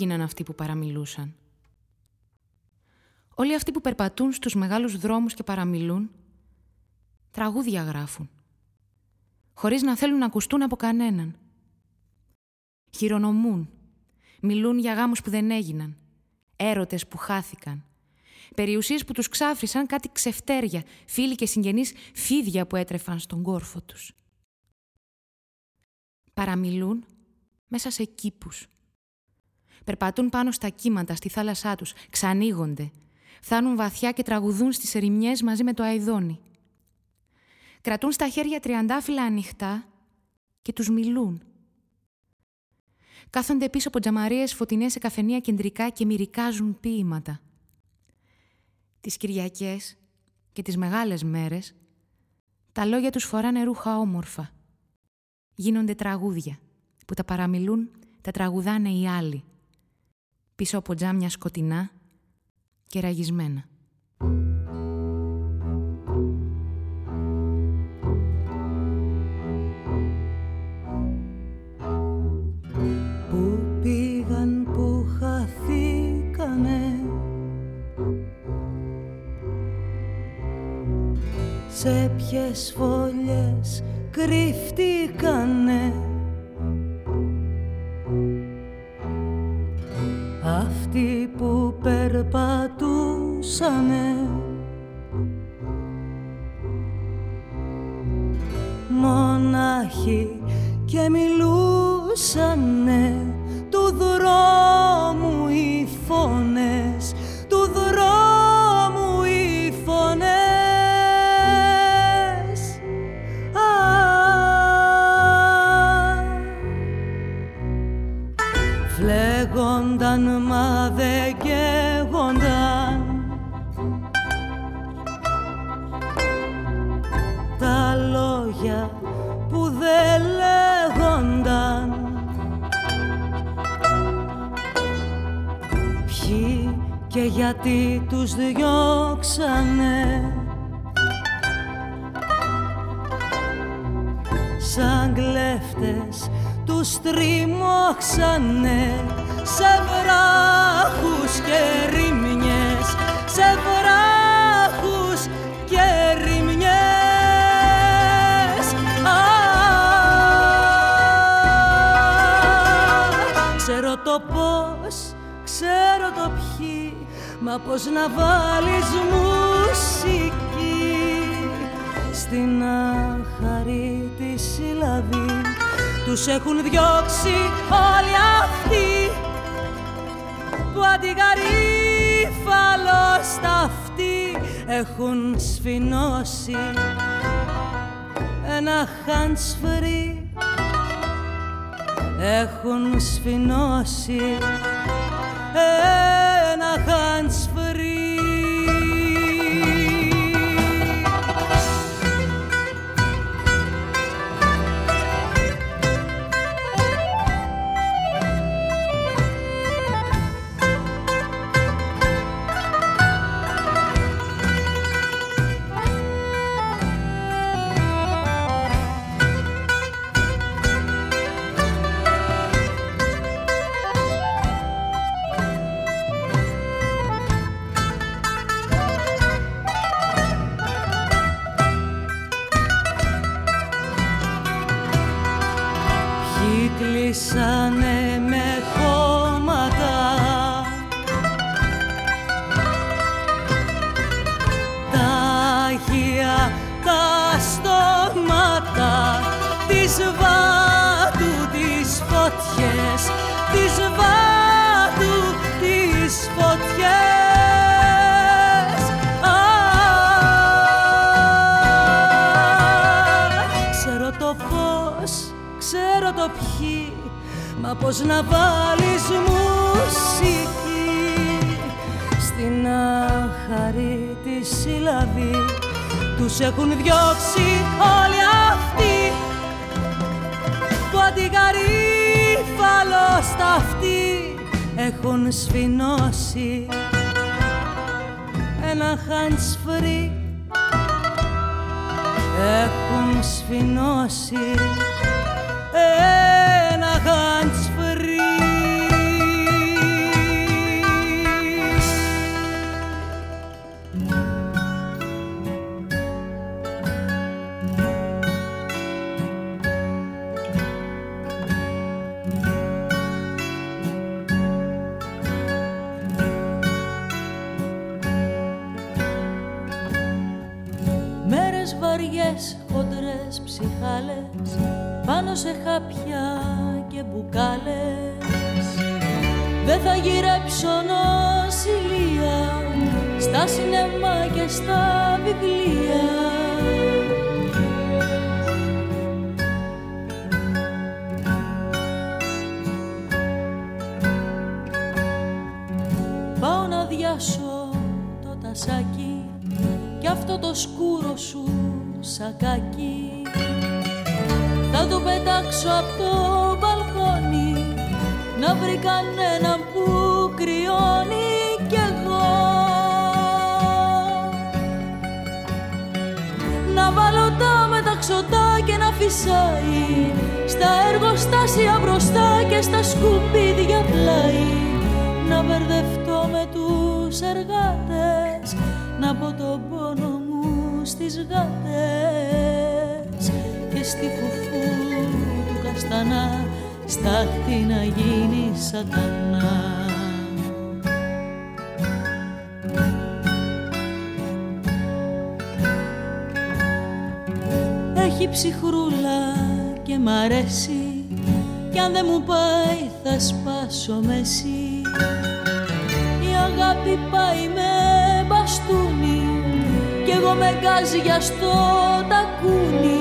Έγιναν αυτοί που παραμιλούσαν. Όλοι αυτοί που περπατούν στους μεγάλους δρόμους και παραμιλούν, τραγούδια γράφουν, χωρίς να θέλουν να ακουστούν από κανέναν. Χειρονομούν, μιλούν για γάμους που δεν έγιναν, έρωτες που χάθηκαν, περιουσίες που τους ξάφρισαν κάτι ξεφτέρια, φίλοι και συγγενείς φίδια που έτρεφαν στον κόρφο τους. Παραμιλούν μέσα σε κήπους, Περπατούν πάνω στα κύματα, στη θάλασσά τους, ξανοίγονται. Φτάνουν βαθιά και τραγουδούν στις ερημιές μαζί με το αηδόνι. Κρατούν στα χέρια τριαντάφυλλα ανοιχτά και τους μιλούν. Κάθονται πίσω από τζαμαρίες φωτεινές σε καφενεία κεντρικά και μυρικάζουν ποίηματα. Τις Κυριακές και τις μεγάλες μέρες τα λόγια τους φοράνε ρούχα όμορφα. Γίνονται τραγούδια που τα παραμιλούν, τα τραγουδάνε οι άλλοι πίσω από τζάμια σκοτεινά και ραγισμένα. Πού πήγαν που χαθήκανε Σε ποιες φωλιές κρύφτηκανε αυτοί που περπατούσανε. Μονάχοι και μιλούσανε του δρόμου γιατί τους διώξανε. Σαν κλέφτες τους τριμώξανε σε βράχους και ρημιές, μα πώς να βάλεις μουσική στην άχαρη της συλλαβή. Τους έχουν διώξει όλοι αυτοί που αντιγαρίφαλο στα αυτή έχουν σφινώσει ένα χαντσφρί έχουν σφινώσει ένα χαντσφρί μπροστά και στα σκουπίδια πλάι να μπερδευτώ με τους εργάτες να πω τον πόνο μου στις γάτες και στη φουφού του καστανά στάχτη να γίνει σατανά. Έχει ψυχρούλα και μ' αρέσει κι αν δεν μου πάει θα σπάσω μέση η αγάπη πάει με μπαστούνι κι εγώ με γκάζια στο τακούνι.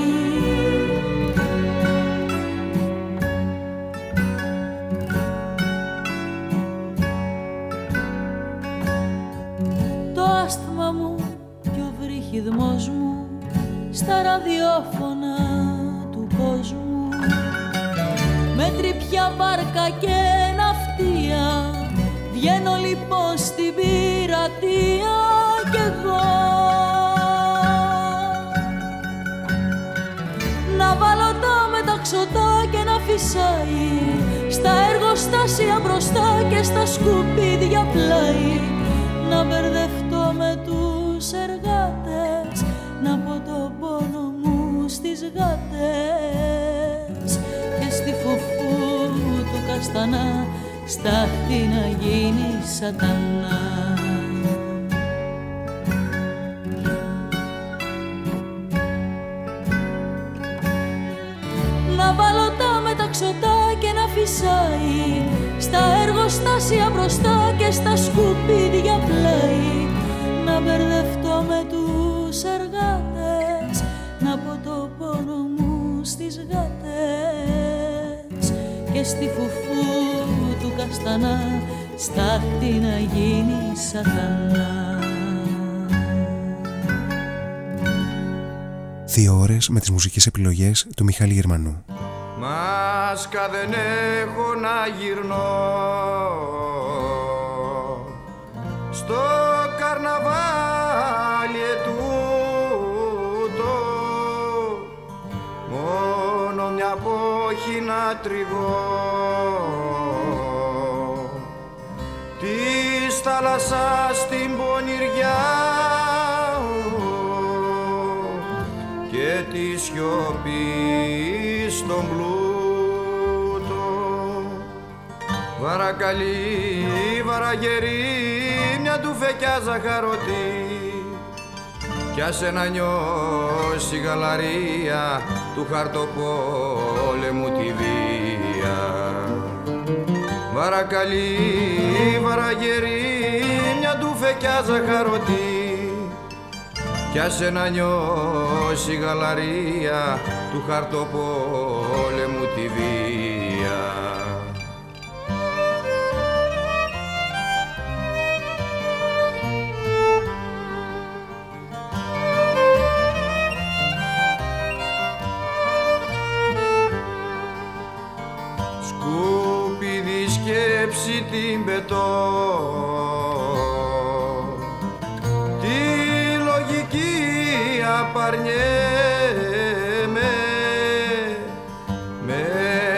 Το άσθμα μου και ο βρύχιδμός μου στα ραδιόφωνα τρυπιά βάρκα και ναυτία. Βγαίνω λοιπόν στην πειρατεία κι εγώ. Να βάλω τα μεταξωτά και να φυσάει. Στα εργοστάσια μπροστά και στα σκουπίδια πλάι. Να μπερδευτώ με τους εργάτες να πω το πόνο μου στις γάτες του καστανά στάχτη να γίνει σατανά. Να βάλω τα μεταξωτά και να φυσάει στα εργοστάσια μπροστά και στα σκουπίδια στη φουφού του καστανά στάχτη να γίνει σατανά Δύο ώρες με τις μουσικές επιλογές του Μιχάλη Γερμανού. Μάσκα δεν έχω να γυρνώ Στο καρναβάλι τριγώ Της θάλασσας την πονηριά και τη σιωπή στον πλούτο. Βαρακαλή, βαραγερή, μια του φεκιά ζαχαρωτή κι άσε να νιώσει η γαλαρία του χαρτοπόλεμου τη βία. Βαρακαλή, βαραγερή, μια του φεκιά ζαχαρωτή. Κι άσε να νιώσει η γαλαρία του χαρτοπόλεμου τη βία την πετώ τη λογική απαρνιέμαι. Με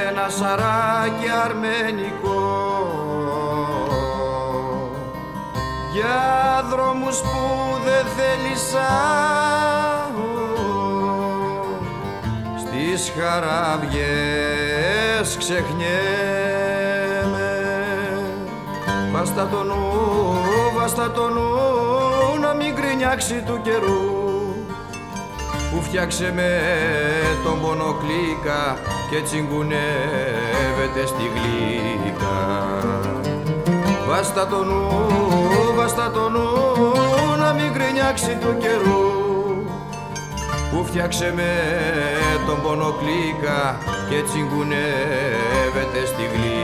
ένα σαράκι αρμενικό. Για δρόμους που δεν θέλησα. Στις χαραβιές ξεχνιέμαι Βάστα το νου, βάστα το νου να μην κρινιάξει του καιρού που φτιάξε με τον πονοκλίκα και τσιγκουνεύεται στη γλύκα. Βάστα το νου, βάστα το νου να μην κρινιάξει του καιρού που φτιάξε με τον πονοκλίκα και τσιγκουνεύεται στη γλύκα.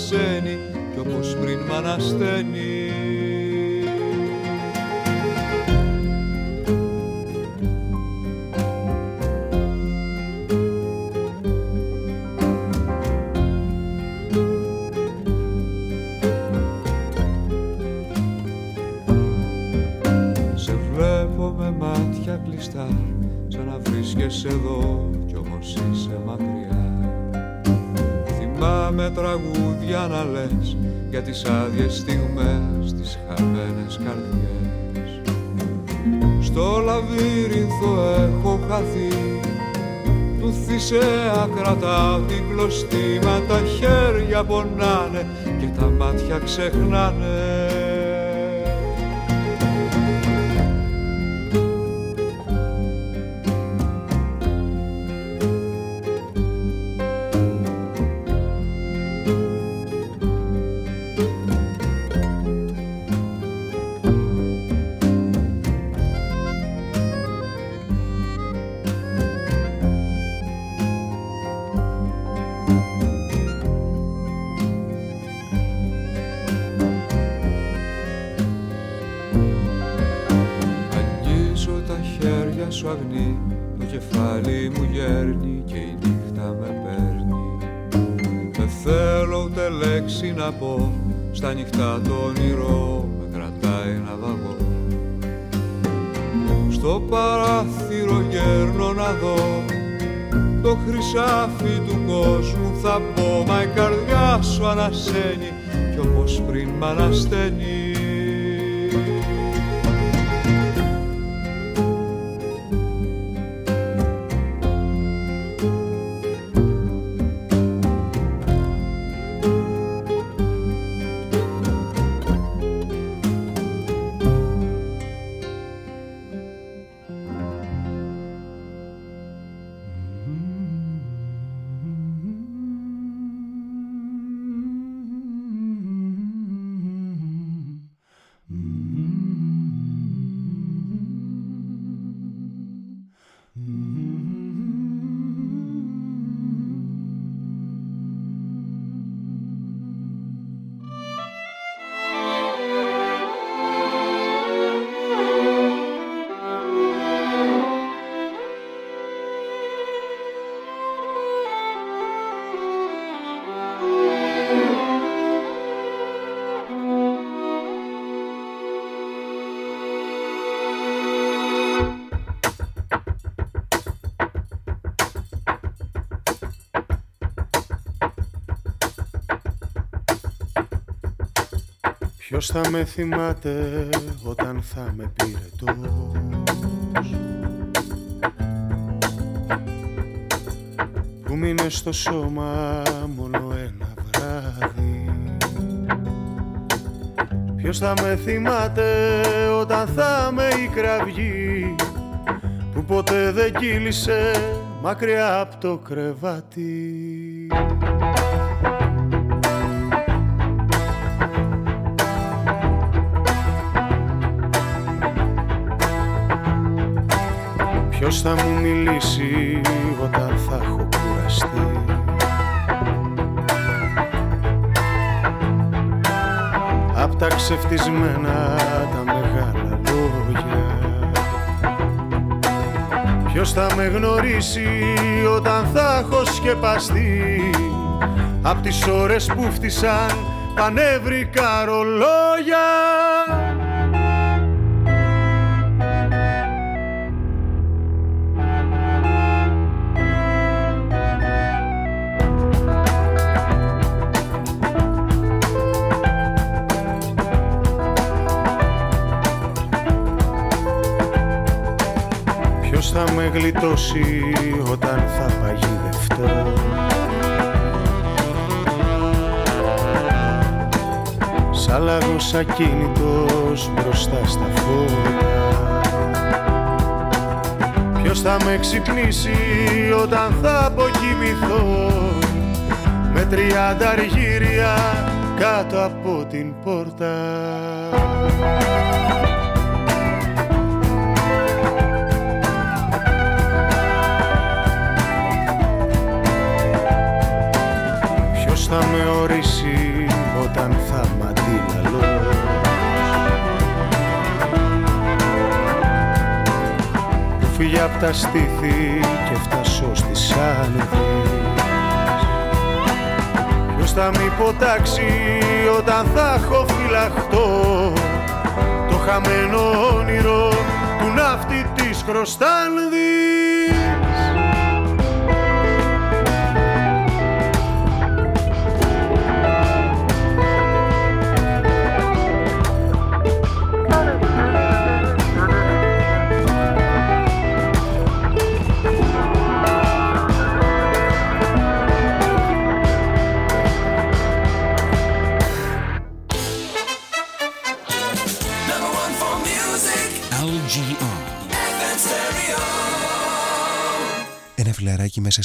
Ανασένει κι όπως πριν μ' ανασταίνει κρατάω την κλωστή μα τα χέρια πονάνε και τα μάτια ξεχνάνε Ποιος θα με θυμάται όταν θα με πυρετός Που μείνε στο σώμα μόνο ένα βράδυ; Ποιος θα με θυμάται όταν θα με η κραυγή; Που ποτέ δεν κύλησε μακριά από το κρεβάτι; Ποιος θα μου μιλήσει όταν θα έχω κουραστεί. Απ' τα ξεφτισμένα τα μεγάλα λόγια. Ποιος θα με γνωρίσει όταν θα έχω σκεπαστεί; Απ' τις ώρες που φτισαν πανεύρικα ρολόγια γλιτώσει όταν θα παγιδευτώ. Σαν λαγός ακίνητος μπροστά στα φώτα. Ποιος θα με ξυπνήσει όταν θα αποκοιμηθώ; Με τριάντα αργύρια κάτω από την πόρτα Που φύγει απ' τα στήθη και φτάσω στις άνεδες Ποιος θα με υποτάξει όταν θα έχω φυλαχτώ Το χαμένο όνειρο του ναύτη της Χρωστάνδης;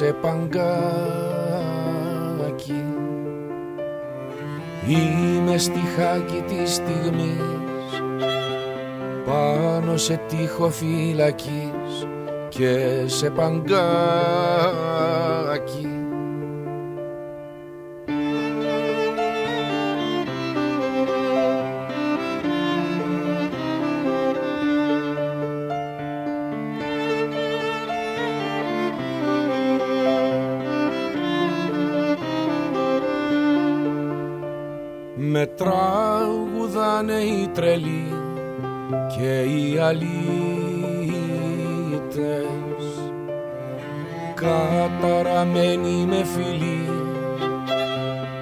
Σε παγκάκι. Είμαι στιχάκι της στιγμής πάνω σε τείχο φυλακής και σε παγκάκι Καταραμένη με φίλη,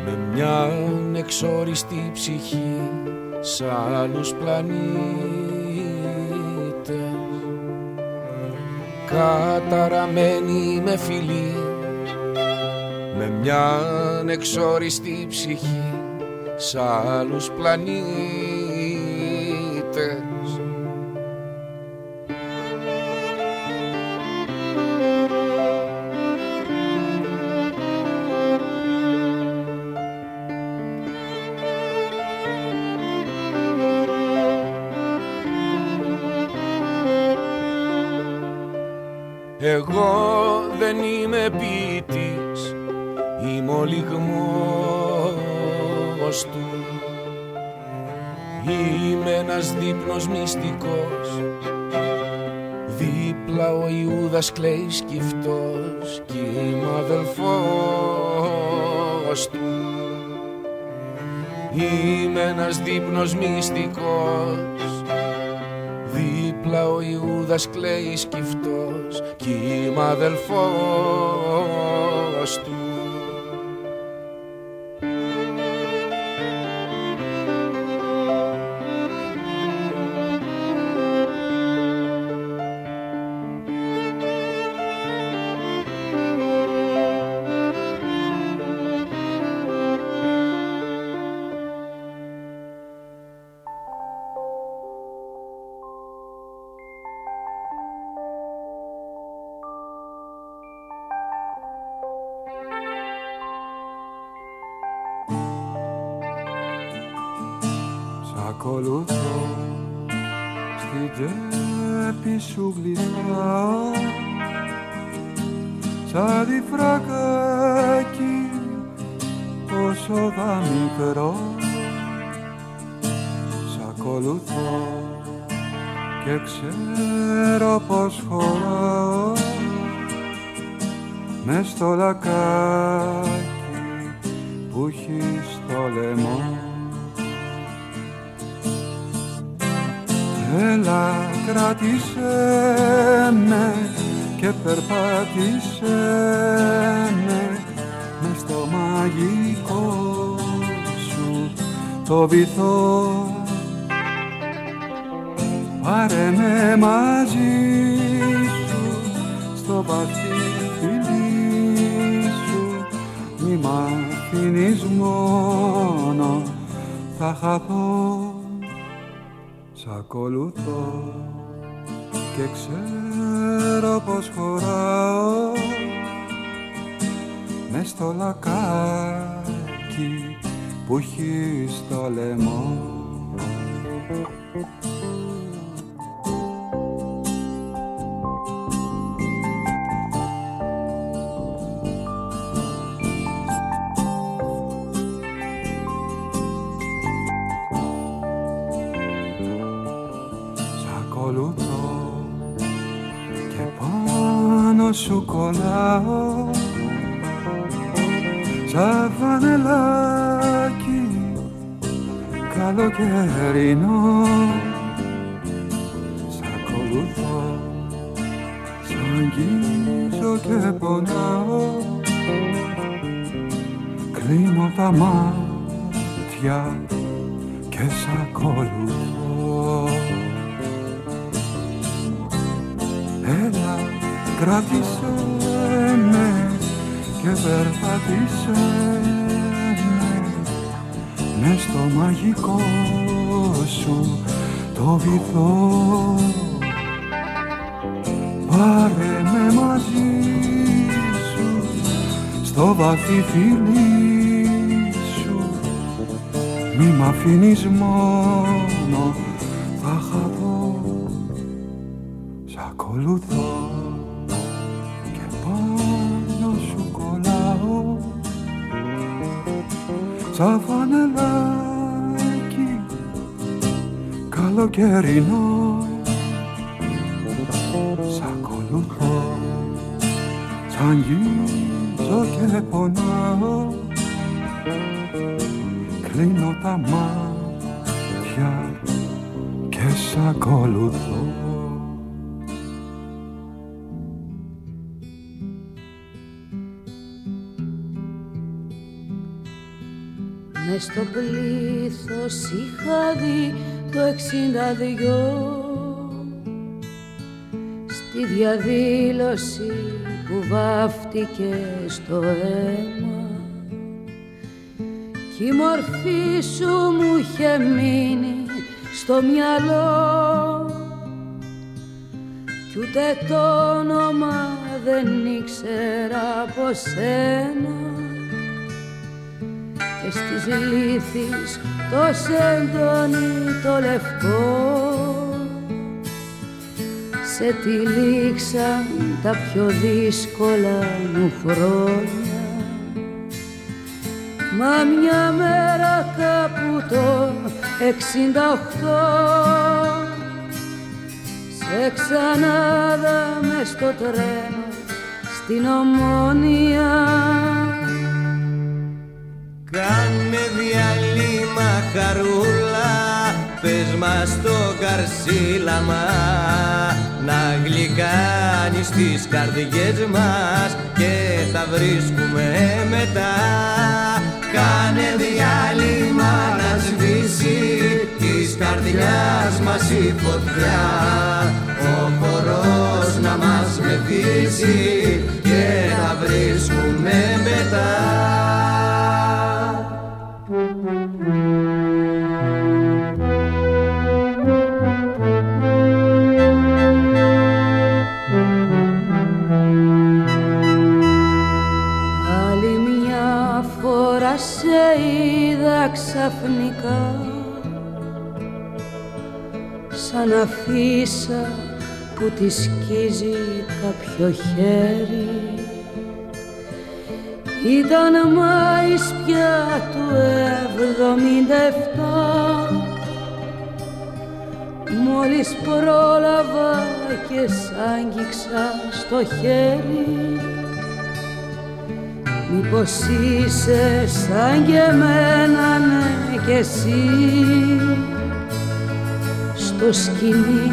με μια εξόριστη ψυχή σ' άλλους πλανήτες. Καταραμένοι με φίλη, με μια εξόριστη ψυχή σ' άλλους πλανήτες. Είμαι ένας δείπνος μυστικός. Δίπλα ο Ιούδας κλαίει σκυφτός Κι είμαι αδελφός του. Μες στο πλήθος είχα δει το εξήντα δυο. Στη διαδήλωση που βάφτηκε στο αίμα. Κι η μορφή σου μου είχε μείνει στο μυαλό. Κι ούτε το όνομα δεν ήξερα από σένα στις λύθεις το σεντόνι το λευκό. Σε τυλίξαν τα πιο δύσκολα μου χρόνια. Μα μια μέρα κάπου το εξήντα σε ξανάδα με στο τρένο στην Ομόνια Κάνε διαλύμα χαρούλα πες μας το καρσίλαμα να γλυκάνεις τις καρδιές μας και τα βρίσκουμε μετά. Κάνε διάλειμμα να σβήσει της καρδιάς μας η φωτιά. Ο χορός να μας μεθύσει και τα βρίσκουμε μετά ξαφνικά σαν αφίσα που τη σκίζει κάποιο χέρι. Ήταν Μάης πια του εβδομήντα εφτά. Μόλις πρόλαβα και σ' άγγιξα στο χέρι Μήπως είσαι σαν και εμένα ναι κι εσύ. Στο σκηνή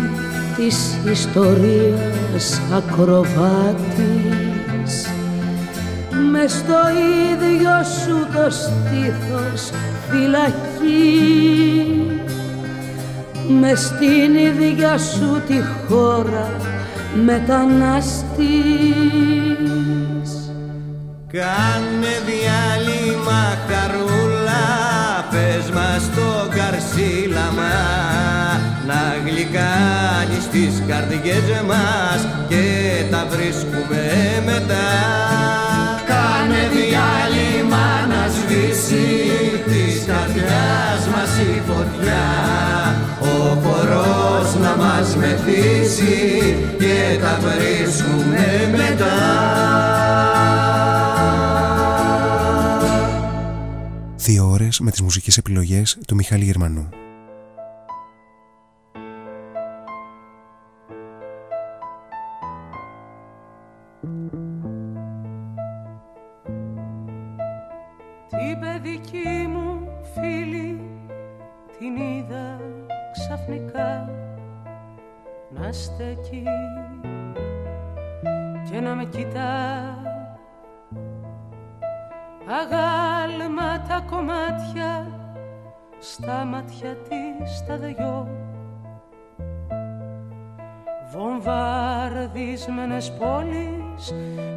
της ιστορίας ακροβάτης μες στο ίδιο σου το στήθος φυλακή. Μες στην ίδια σου τη χώρα μεταναστής Κάνε διάλειμμα χαρούλα Πες μας το καρσίλαμα Να γλυκάνεις τις καρδιές μας Και τα βρίσκουμε μετά. Κάνε διάλειμμα να σβήσει Της καρδιάς μας η φωτιά. Ο χορός να μας μεθύσει Και τα βρίσκουμε μετά Δύο ώρες με τις μουσικές επιλογές του Μιχάλη Γερμανού. Την παιδική μου φίλη την είδα ξαφνικά να στέκει και να με κοιτά αγάλματα κομμάτια στα μάτια της τα δυο. Βομβαρδισμένες πόλεις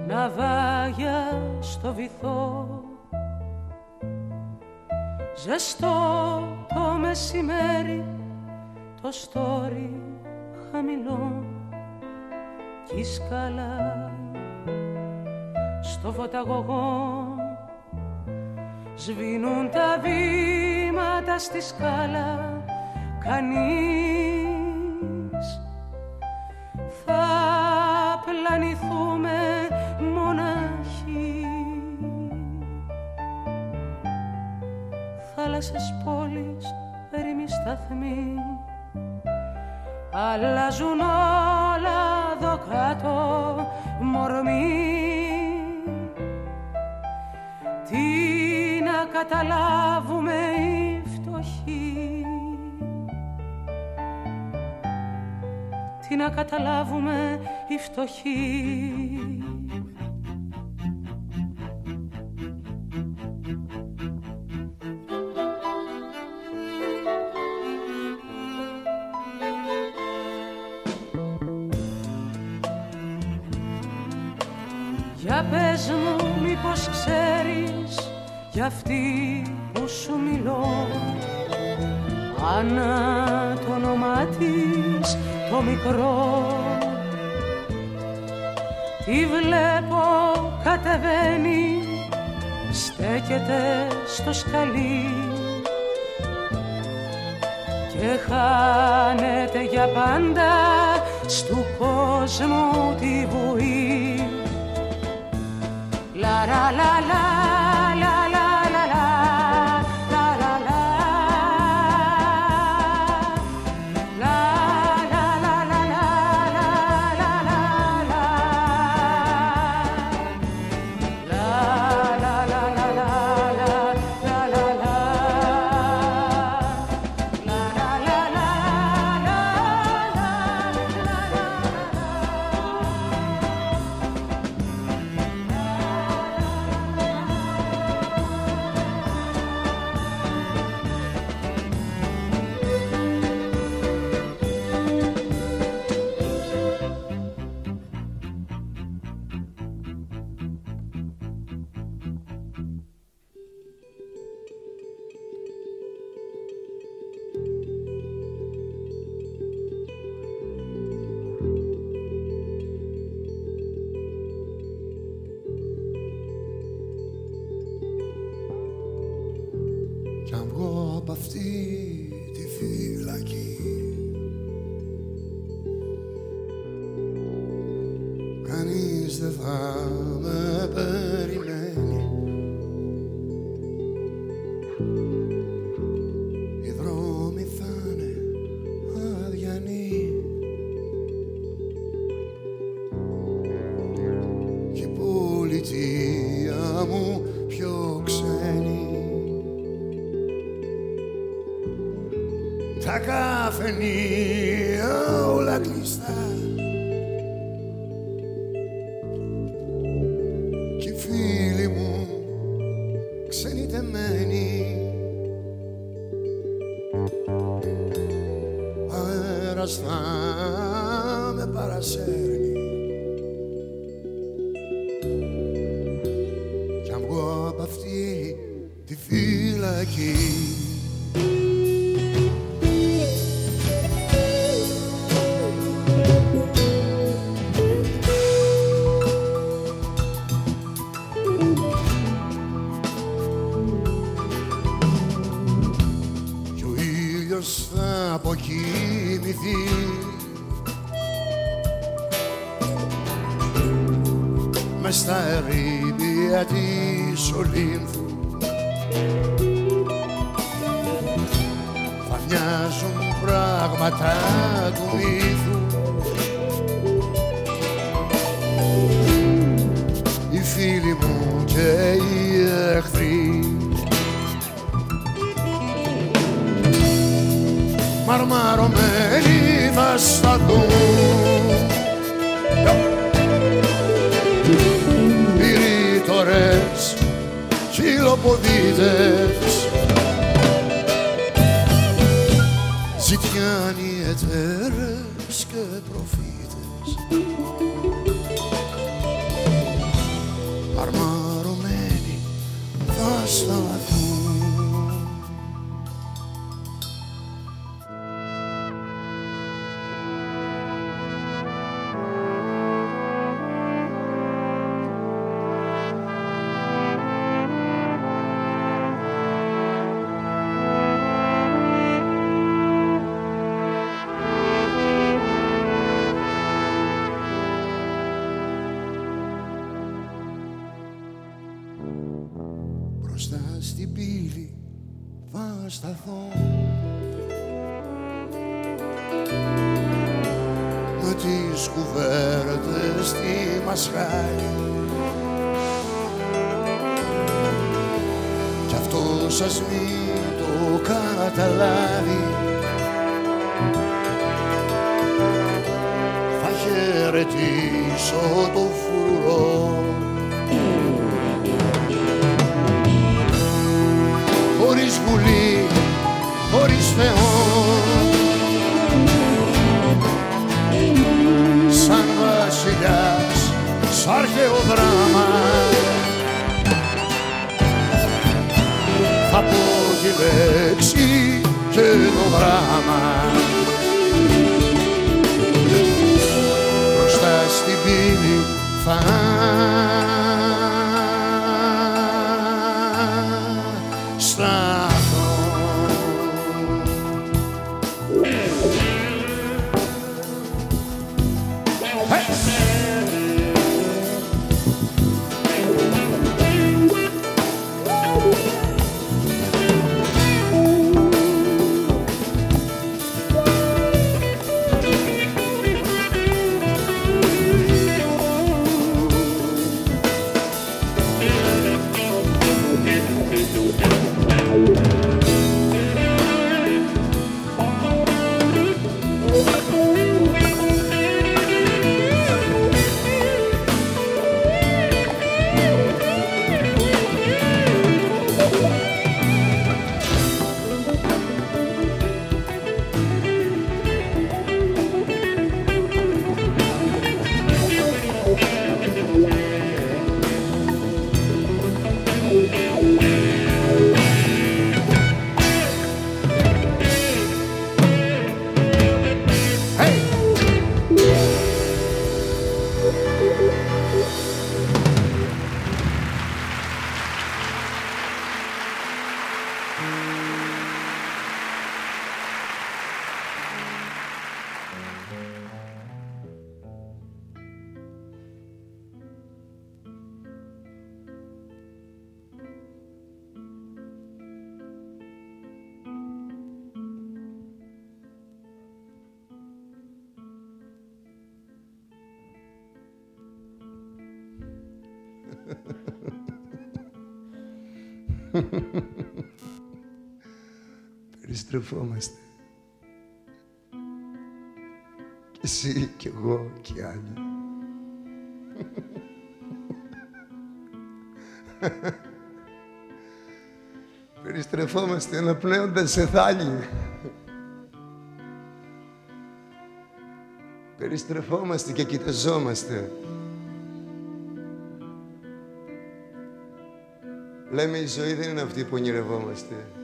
ναυάγια στο βυθό. Ζεστό το μεσημέρι το στόρι χαμηλό. Κι σκαλά στο φωταγωγό Σβήνουν τα βήματα στη σκάλα Κανείς. Θα πλανηθούμε μοναχοί Θάλασσες πόλεις, ερημοί σταθμοί. Αλλάζουν όλα εδώ κάτω μορμοί καταλάβουμε οι φτωχοί. Τι να καταλάβουμε οι φτωχοί. Για πες μου μήπως ξέρεις για αυτή που σου μιλώ Άννα το όνομά της το μικρό. Τη βλέπω κατεβαίνει στέκεται στο σκαλί. Και χάνεται για πάντα στου κόσμου τη βουή. La la la la μου πιο ξένη. Τα καφενεία όλα κλειστά. Περιστρεφόμαστε. Και εσύ και εγώ και άλλοι. Περιστρεφόμαστε αναπνέοντας σε θάλη. Περιστρεφόμαστε και κοιταζόμαστε. Λέμε η ζωή δεν είναι αυτή που ονειρευόμαστε.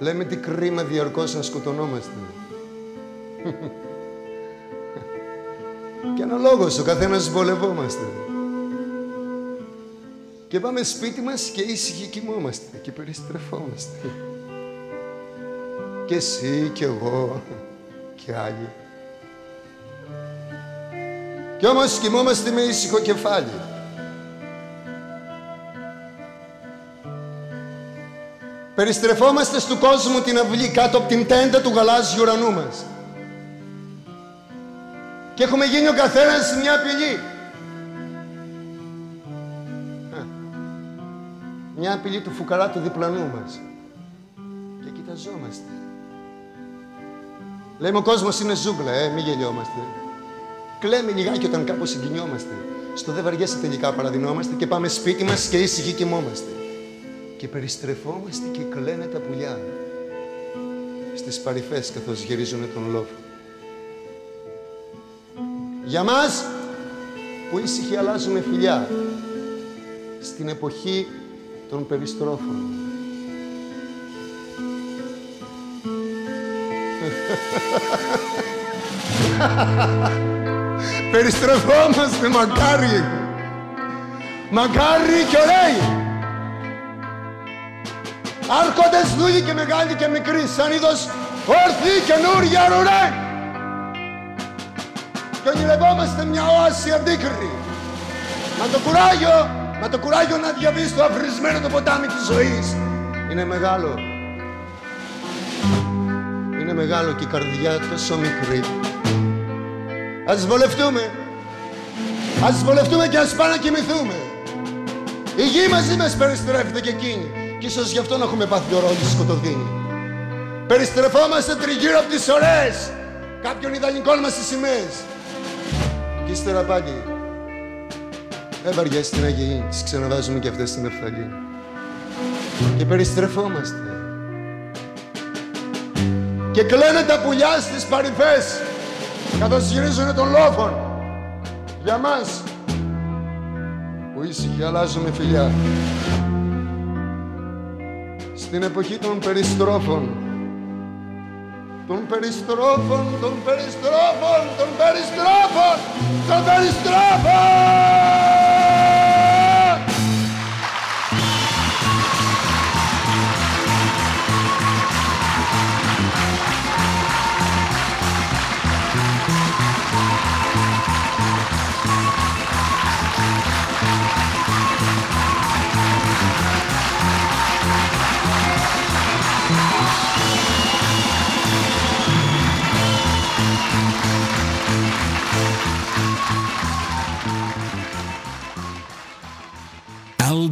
Λέμε τι κρίμα διαρκώς να σκοτωνόμαστε. και αναλόγως ο καθένας βολευόμαστε. Και πάμε σπίτι μας και ήσυχοι κοιμόμαστε και περιστρεφόμαστε. Και εσύ και εγώ και άλλοι. Κι όμως κοιμόμαστε με ήσυχο κεφάλι. Περιστρεφόμαστε του κόσμου την αυλή κάτω από την τέντα του γαλάζιου ουρανού μας. Και έχουμε γίνει ο καθένας μια απειλή. Μια απειλή του φουκαρά του διπλανού μας. Και κοιταζόμαστε. Λέμε ο κόσμος είναι ζούγκλα, ε, μη γελιόμαστε. Κλαίμε λιγάκι όταν κάπως συγκινιόμαστε. Στο δε βαριέσαι τελικά παραδεινόμαστε και πάμε σπίτι μας και ήσυχοι κοιμόμαστε και περιστρεφόμαστε και κλαίνε τα πουλιά στις παρυφές καθώς γυρίζουν τον λόφο. Για μας που ήσυχοι αλλάζουμε φιλιά στην εποχή των περιστρόφων. Περιστρεφόμαστε μακάρι. Μακάρι και ωραίοι. Άρχοντες δούλοι και μεγάλοι και μικροί, σαν είδος όρθιοι καινούργια ρουρέ. Και ονειρευόμαστε μια όαση αντίκρη. Μα το κουράγιο, μα το κουράγιο να διαβείς το αφρισμένο το ποτάμι της ζωής. Είναι μεγάλο. Είναι μεγάλο και η καρδιά τόσο μικρή. Ας βολευτούμε. Ας βολευτούμε και ας πάμε να κοιμηθούμε. Η γη μαζί μας περιστρέφεται και εκείνη. Κι ίσως γι' αυτό να έχουμε πάθει ορόλη σκοτωδίνη. Περιστρεφόμαστε τριγύρω από τις ωρές κάποιων ιδανικών μας τις σημαίες. Κι ύστερα πάλι δεν βαριέσαι να γίνει, τις ξαναβάζουμε κι αυτές στην ευθαλή. Και περιστρεφόμαστε. Και κλαίνε τα πουλιά στις παρυφές καθώς γυρίζουν των λόφων Για μας που ήσυχοι αλλάζουμε φιλιά. Στην εποχή των περιστρόφων των περιστρόφων, των περιστρόφων, των περιστρόφων, των περιστρόφων!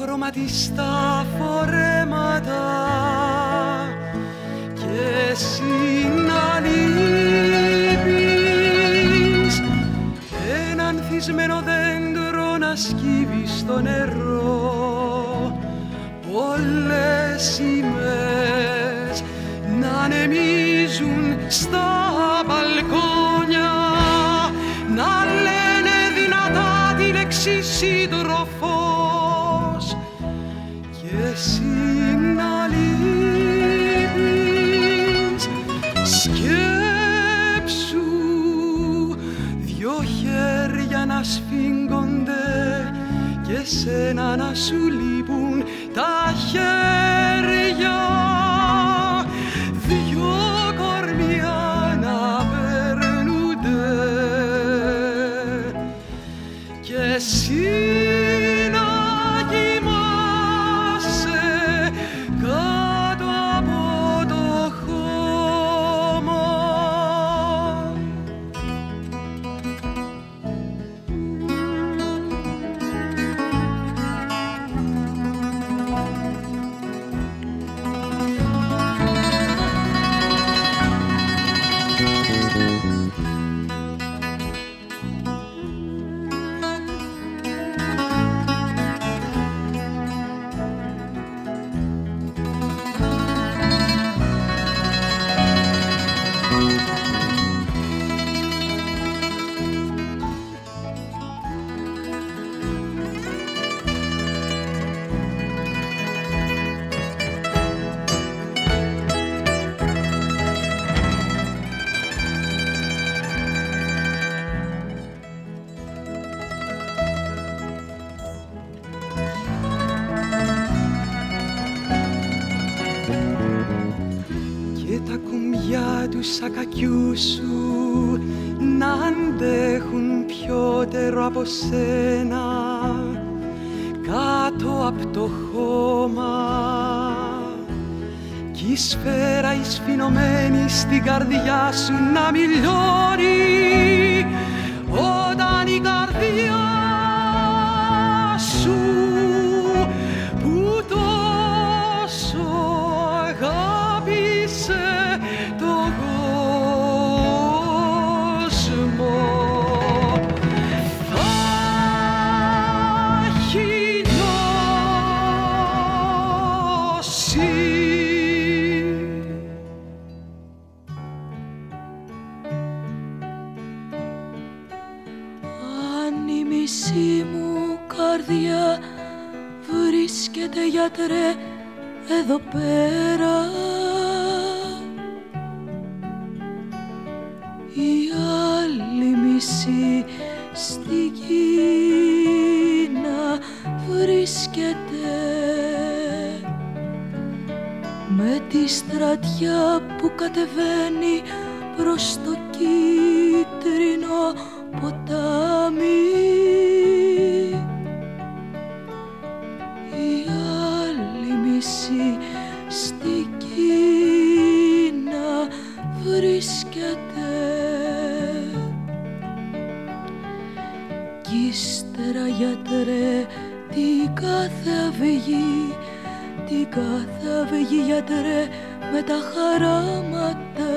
χρωματιστά φορέματα και συνανείπεις ένα ανθισμένο δέντρο να σκύβει στο νερό. Πολλές ημέρες να ανεμίζουν στα εσένα να σου λείπουν τα χέρια. Κάθε αυγή γιατρέ με τα χαράματα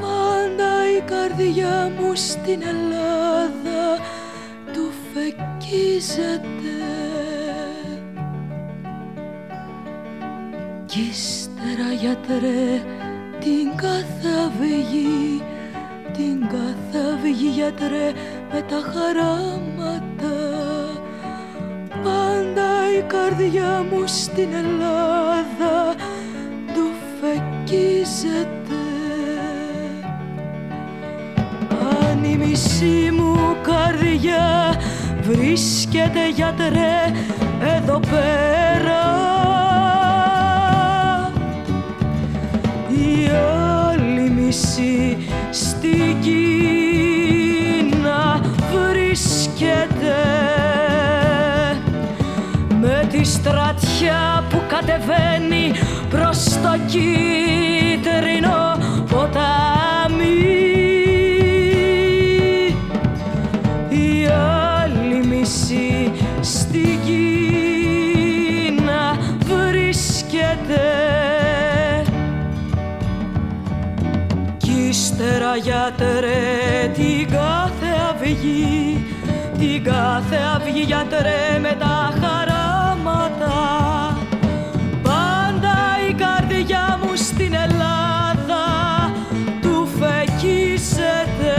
Πάντα η καρδιά μου στην Ελλάδα του φεκίζεται. Κι ύστερα γιατρέ την κάθε αυγή την κάθε αυγή γιατρέ με τα χαράματα. Η καρδιά μου στην Ελλάδα του φεκίζεται Αν η μισή μου καρδιά βρίσκεται γιατρέ εδώ πέρα η άλλη μισή στην Κίνα βρίσκεται. Τη στρατιά που κατεβαίνει προς το κίτρινο ποτάμι κάθε αυγή γιατρέ με τα χαρά Πάντα η καρδιά μου στην Ελλάδα του φεκίσεται.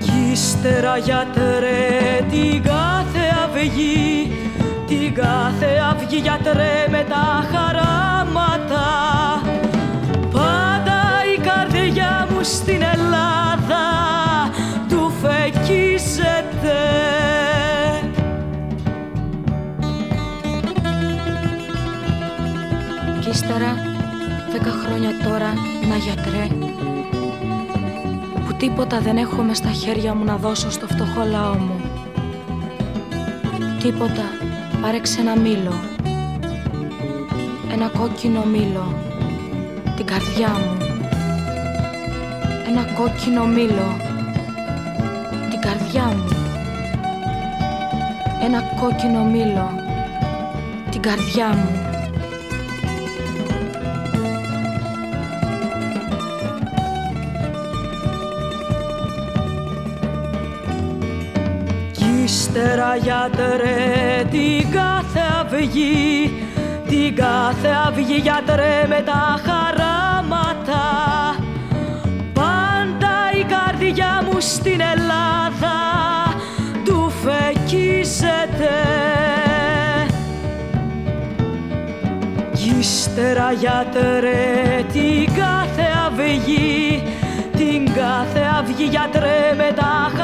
Κι ύστερα γιατρέ την κάθε αυγή την κάθε αυγή γιατρέ γιατρέ που τίποτα δεν έχω μες στα χέρια μου να δώσω στο φτωχό λαό μου. Τίποτα πάρεξε ένα μήλο ένα κόκκινο μήλο την καρδιά μου. Ένα κόκκινο μήλο την καρδιά μου. Ένα κόκκινο μήλο την καρδιά μου ύστερα γιατρέ την κάθε αυγή την κάθε αυγή γιατρέ με τα χαράματα. Πάντα η καρδιά μου στην Ελλάδα του φεκίζεται. Κι ύστερα γιατρέ την κάθε αυγή την κάθε αυγή γιατρέ με τα χαράματα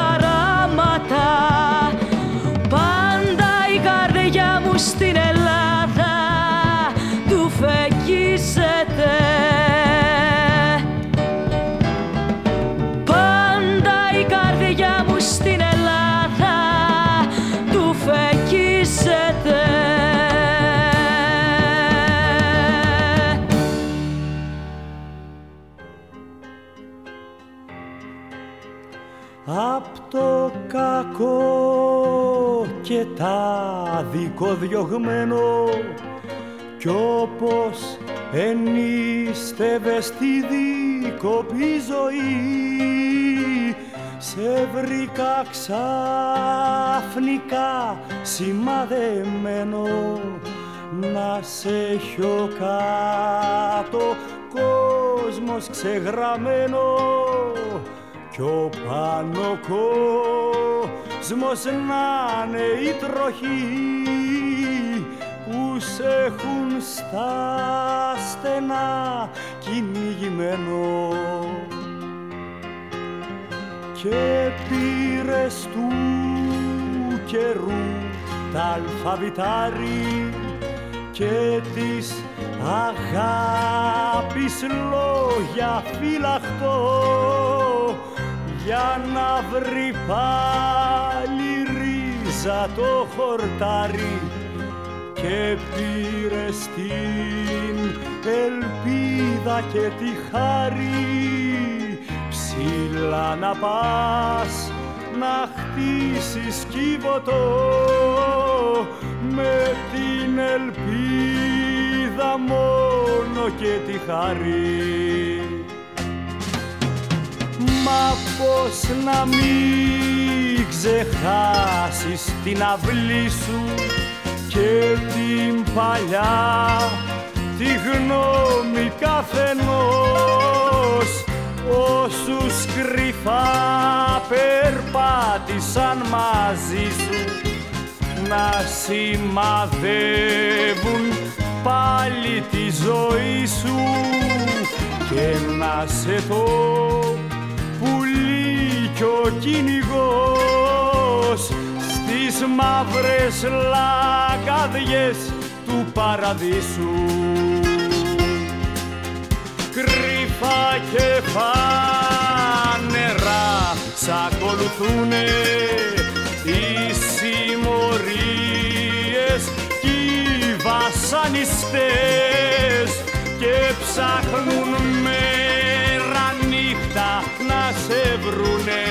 στην τα διωγμένο κι όπως ενίστευε στη δίκοπη ζωή σε βρήκα ξαφνικά σημαδεμένο να σε έχω κάτω κόσμος ξεγραμμένο κι ο πάνω κόσμος να είναι η τροχή που σε έχουν στα στενά κυνηγημένο. Και πήρες του καιρού τα αλφαβητάρι και της αγάπης λόγια φυλαχτό για να βρει πάλι ρίζα το χορτάρι και πήρε την ελπίδα και τη χάρη ψηλά να πας να χτίσεις κύβωτο με την ελπίδα μόνο και τη χαρή. Μα πώς να μην ξεχάσεις την αυλή σου και την παλιά τη γνώμη καθενός. Όσους κρυφά περπάτησαν μαζί σου να σημαδεύουν πάλι τη ζωή σου και να σε το πουλί κι ο κυνηγός στις μαύρες λαγκαδιές του παραδείσου. Κρυφά και φανερά σ' ακολουθούνε οι συμμορίες κι οι βασανιστές και ψάχνουν μέρα νύχτα να σε βρουνε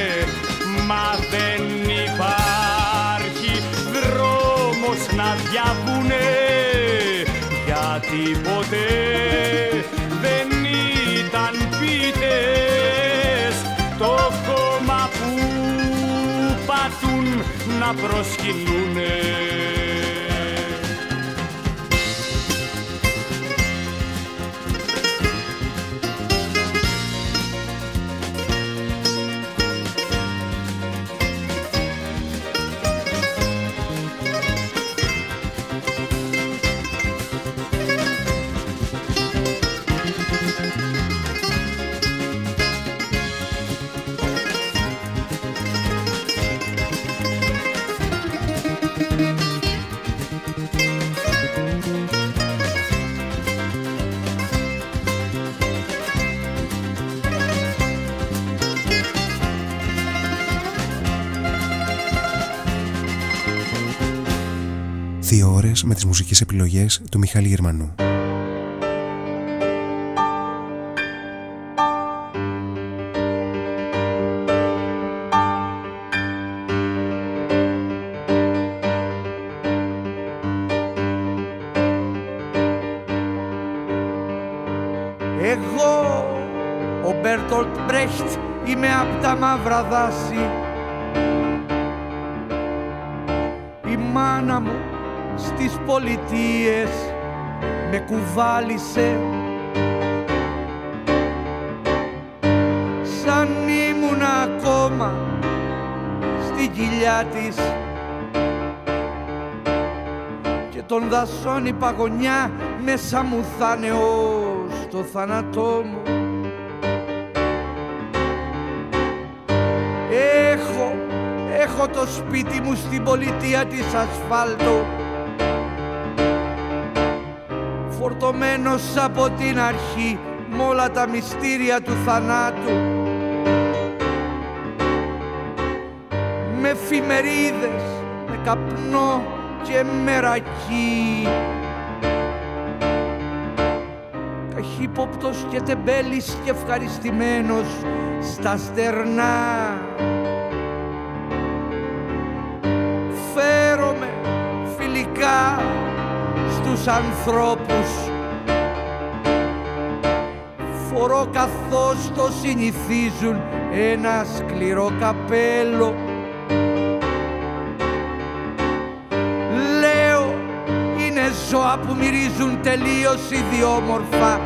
μα δεν υπάρχει δρόμος να διαβούνε γιατί ποτέ δεν ήταν πίτες το κόμμα που πατούν να προσκυνούνε. Δύο ώρες με τις μουσικές επιλογές του Μιχάλη Γερμανού. Εγώ, ο Μπέρτολτ Μπρέχτ, είμαι απ' τα μαύρα δάση. Πολιτείες με κουβάλισε. Σαν ήμουν ακόμα στη κοιλιά της και των δασών η παγωνιά μέσα μου θα είναι ως το θάνατό μου. Έχω, έχω το σπίτι μου στην πολιτεία της ασφάλτου ενηλικιωμένος από την αρχή με όλα τα μυστήρια του θανάτου. Με φημερίδες, με καπνό και μερακή καχύποπτος και τεμπέλης και ευχαριστημένος στα στερνά. Φέρομαι φιλικά στους ανθρώπους φορώ καθώς το συνηθίζουν ένα σκληρό καπέλο. Λέω είναι ζώα που μυρίζουν τελείως ιδιόμορφα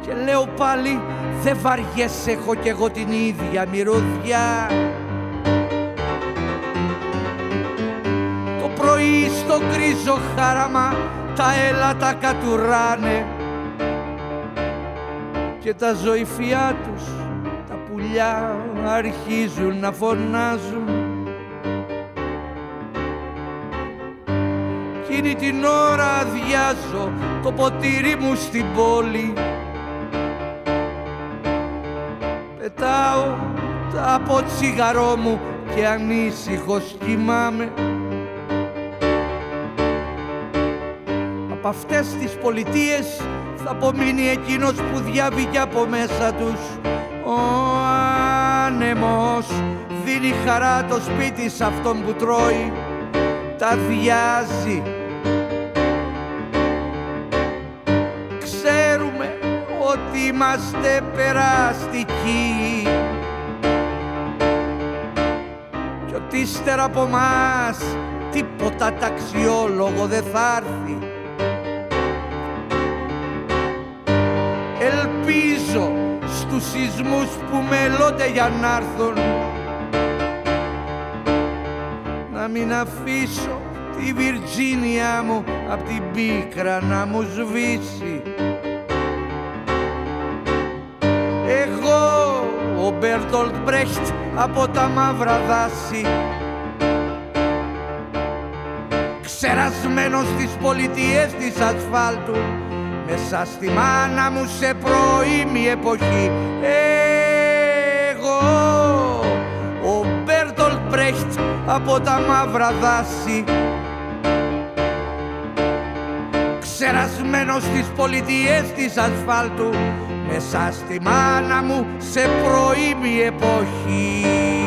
και λέω πάλι δεν βαριέσαι έχω κι εγώ την ίδια μυρωδιά Το πρωί στο γκρίζο χάραμα τα έλατα κατουράνε και τα ζωηφιά τους τα πουλιά αρχίζουν να φωνάζουν. Εκείνη την ώρα αδειάζω το ποτήρι μου στην πόλη. Πετάω τα από τσιγαρό μου και ανήσυχος κοιμάμαι. Από αυτές τις πολιτείες θα απομείνει εκείνος που διάβηκε από μέσα τους. Ο άνεμος δίνει χαρά το σπίτι σε αυτόν που τρώει τα διάζει ξέρουμε ότι είμαστε περαστικοί κι ότι ύστερα από μας τίποτα ταξιόλογο δεν θα έρθει στους σεισμούς που μέλλονται για να έρθουν. Να μην αφήσω τη Βιρτζίνια μου απ' την πίκρα να μου σβήσει. Εγώ ο Μπέρτολτ Μπρέχτ από τα μαύρα δάση. Ξερασμένος στις πολιτείες της ασφάλτου μέσα στη μάνα μου σε πρώιμη εποχή. Εγώ ο Μπέρτολτ Μπρέχτ από τα μαύρα δάση. Ξερασμένος στις πολιτείες της ασφάλτου. Μέσα στη μάνα μου σε πρώιμη εποχή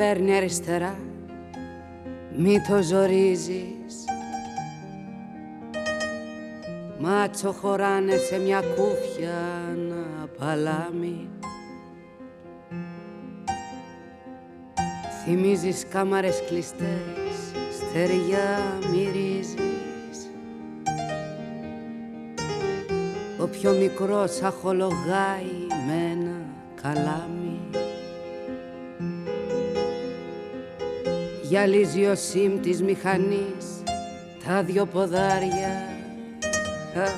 παίρνει αριστερά Μη το ζορίζεις. Μάτσο χωράνε σε μια κούφια ένα παλάμι. Θυμίζεις κάμαρες κλειστές, στεριά μυρίζεις. Ο πιο μικρός αχολογάει με ένα καλάμι Γυαλίζει ο σιμ της μηχανής τα δυο ποδάρια. Α.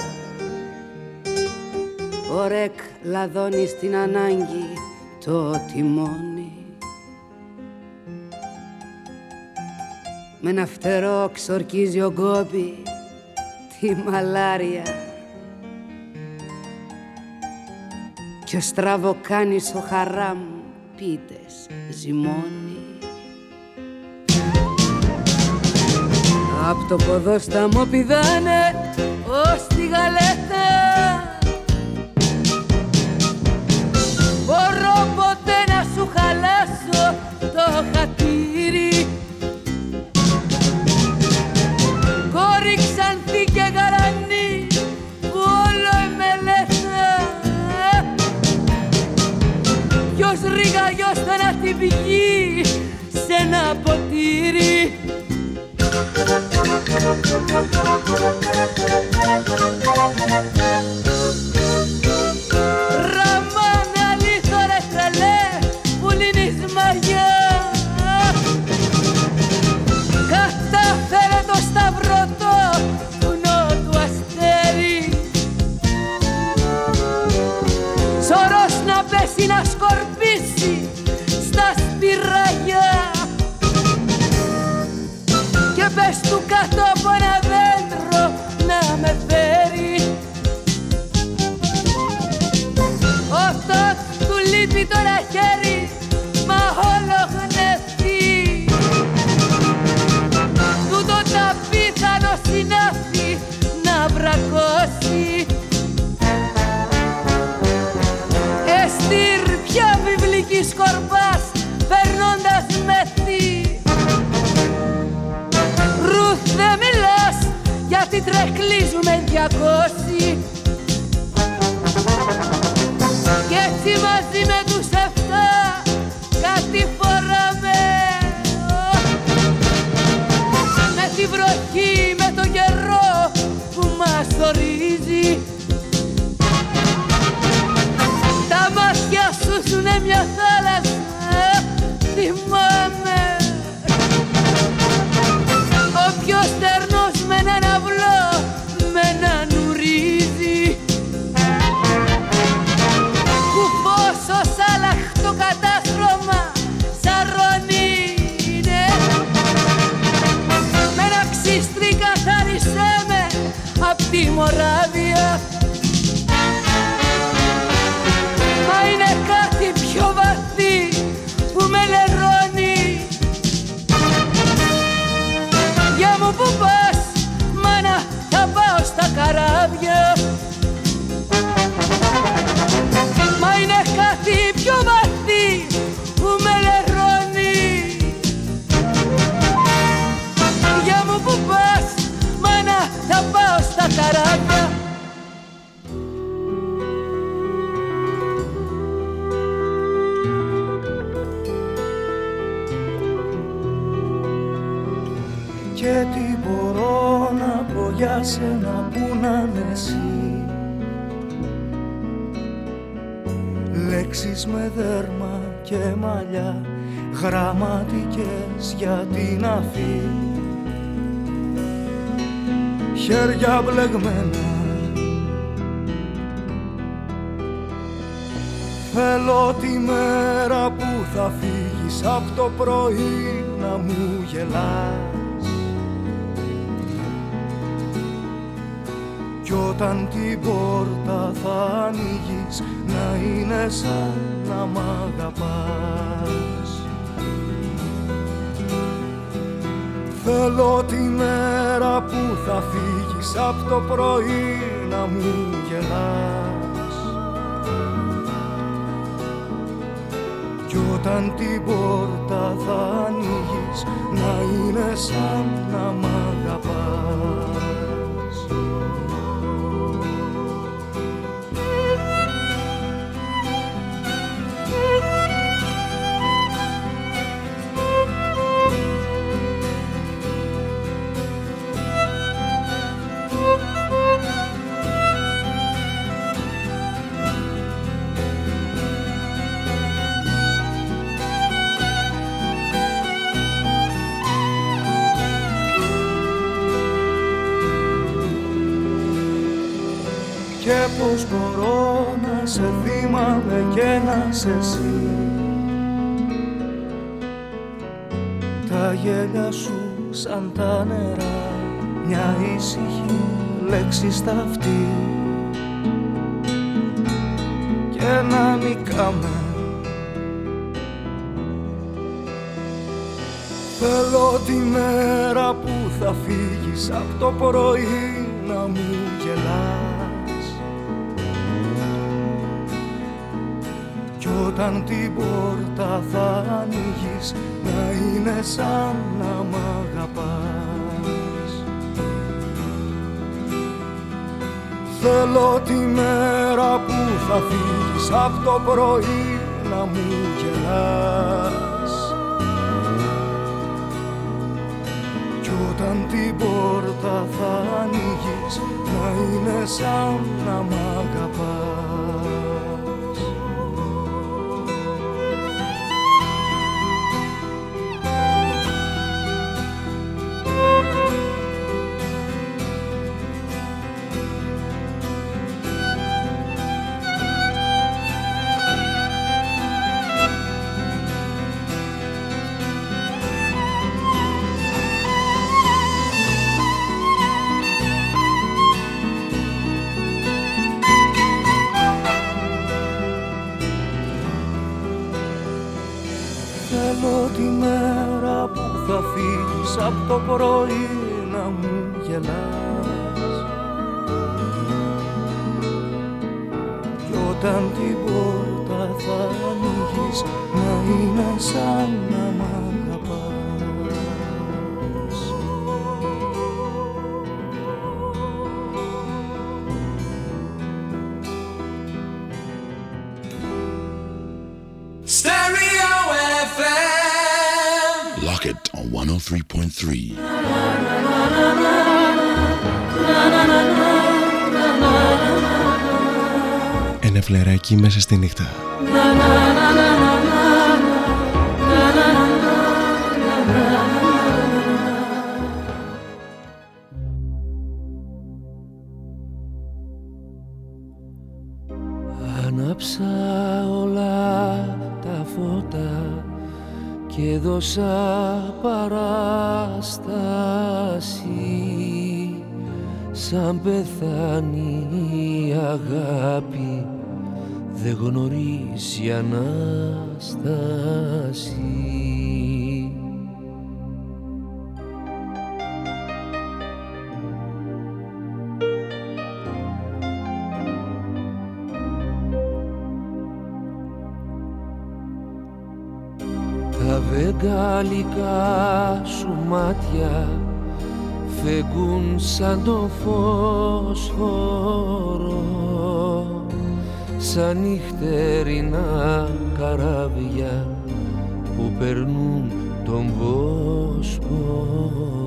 Ο ρεκ λαδώνει στην ανάγκη το τιμόνι. Με ένα φτερό ξορκίζει ο γκόμπι τη μαλάρια. Κι ο στραβοκάνης ο χαράμ πίτες ζυμώνει Απ' το ποδόσταμο πηδάνε ως τη γαλέτα. Μπορώ ποτέ να σου χαλάσω το χατήρι. Κόρη ξανθή και γαρανή που όλο εμελέθα Ποιος ρίγαγιός να την πηγεί σε ένα ποτήρι Thank you. Γιατί τρεκλίζουμε διακόσι Κι έτσι μαζί με τους εφτά κάτι φοράμε. Με τη βροχή, φύγεις από το πρωί να μου γελάς. Κι όταν την πόρτα θα ανοίγεις να είναι σαν να μ' αγαπάς. Θέλω τη μέρα που θα φύγεις από το πρωί να μου γελάς όταν την πόρτα θα ανοίγεις να είναι σαν να μ' θυμάμαι και να σε εσύ. Τα γέλια σου σαν τα νερά Μια ήσυχη λέξη στα αυτή Και να νικάμε Θέλω τη μέρα που θα φύγεις από το πρωί να μου γελάς όταν την πόρτα θα ανοίγεις να είναι σαν να μ' αγαπάς. Θέλω τη μέρα που θα φύγεις από το πρωί να μου γελάς. Κι όταν την πόρτα θα ανοίγεις να είναι σαν να μ' φύγεις από το πρωί φλεράκι μέσα στη νύχτα. Γνωρίζει Ανάσταση. Τα βεγγαλικά σου μάτια φεγγούν σαν το φωσφορό σαν νυχτερινά καράβια που περνούν τον Βόσπορο.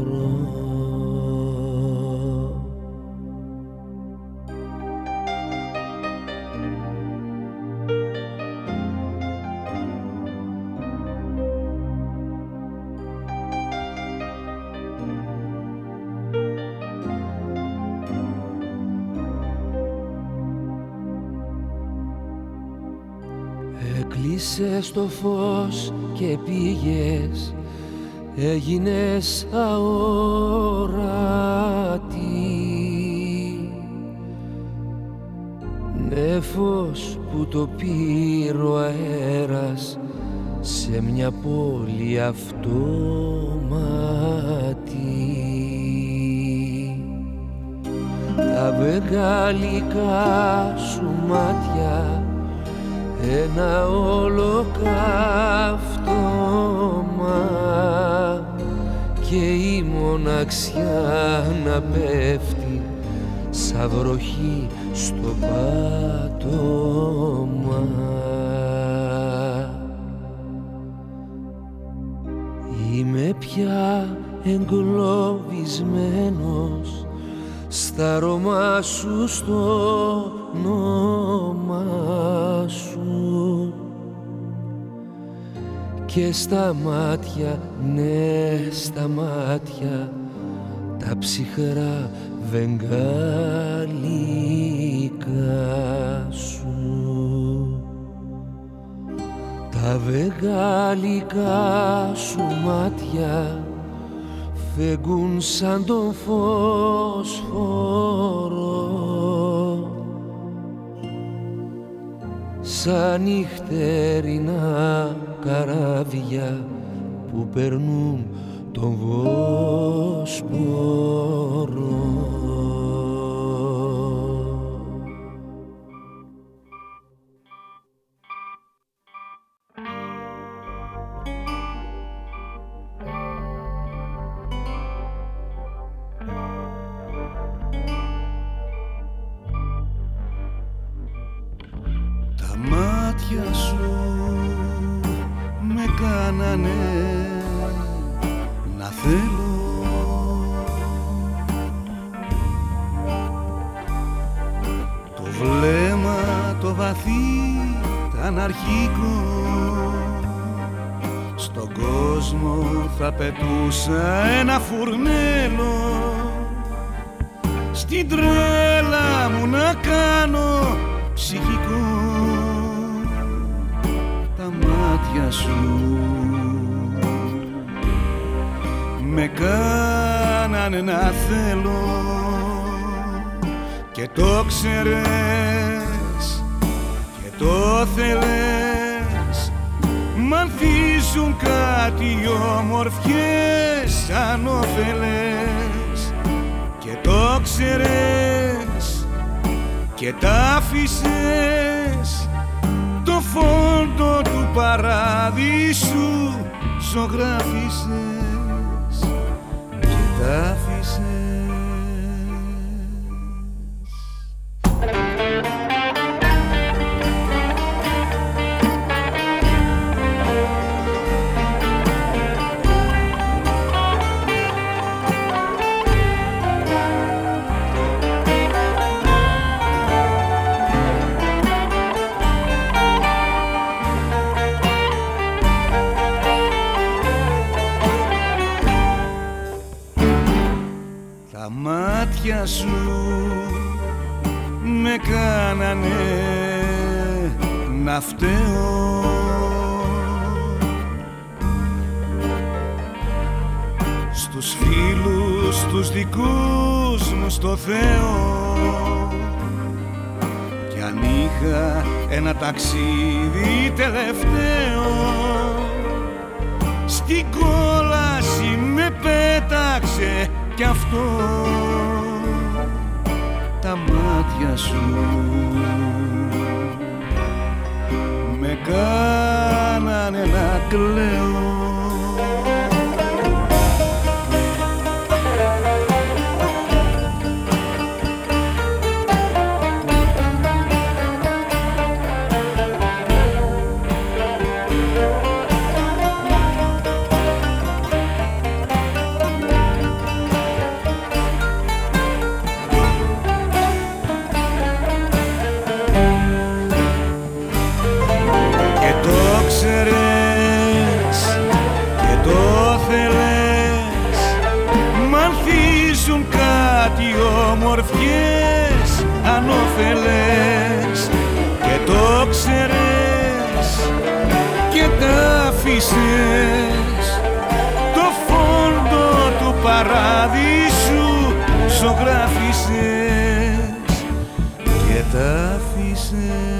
Έκλεισες το φως και πήγες. Έγινες αόρατη. Νέφος που το πήρε ο αέρας Σε μια πόλη αυτόματη Τα βεγγαλικά σου μάτια ένα ολοκαύτωμα και η μοναξιά να πέφτει σαν βροχή στο πάτωμα. Είμαι πια εγκλωβισμένος στα αρώμα σου στο όνομα σου. Και στα μάτια, ναι στα μάτια τα ψυχρά βεγγαλικά σου. Τα βεγγαλικά σου μάτια φεγγούν σαν τον φωσφορό σαν νυχτερινά καράβια που περνούν τον Βόσπορο. Να παράδεισου ζωγράφισες Και τα άφησες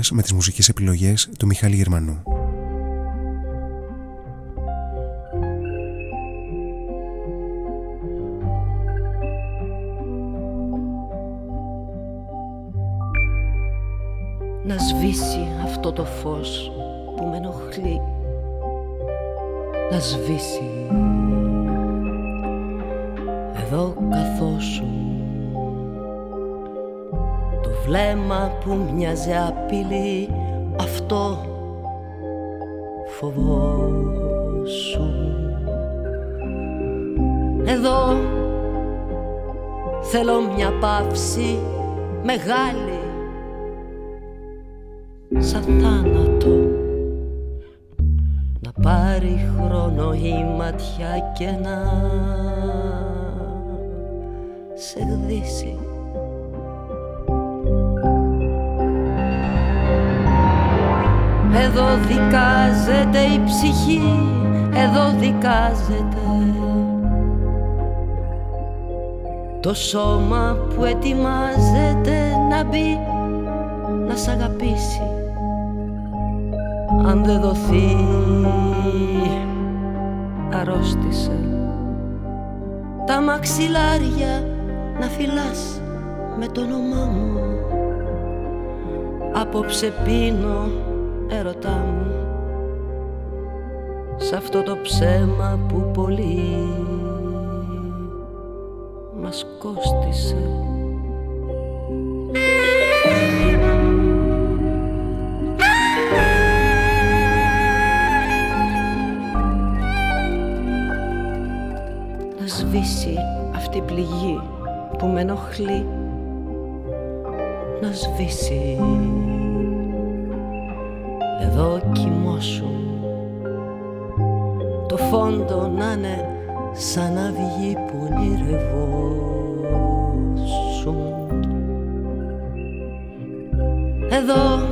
ώρες με τις μουσικές επιλογές του Μιχάλη Γερμανού. Να σβήσει αυτό το φως που μοιάζει απειλή Αυτό. Φοβόσου Εδώ θέλω μια παύση μεγάλη σαν θάνατο. Να πάρει χρόνο η ματιά και να σε γδίσει δικάζεται η ψυχή, εδώ δικάζεται. Το σώμα που ετοιμάζεται να μπει να σ' αγαπήσει. Αν δεν δοθεί αρρώστησε. Τα μαξιλάρια να φυλάς με το όνομά μου. Απόψε πίνω έρωτά μου σε αυτό το ψέμα που πολύ μας κόστισε. Να σβήσει αυτή η πληγή που με ενοχλεί. Να σβήσει. Εδώ κοιμώσου Το φόντο να είναι σαν αυγή που ονειρευόσουν Εδώ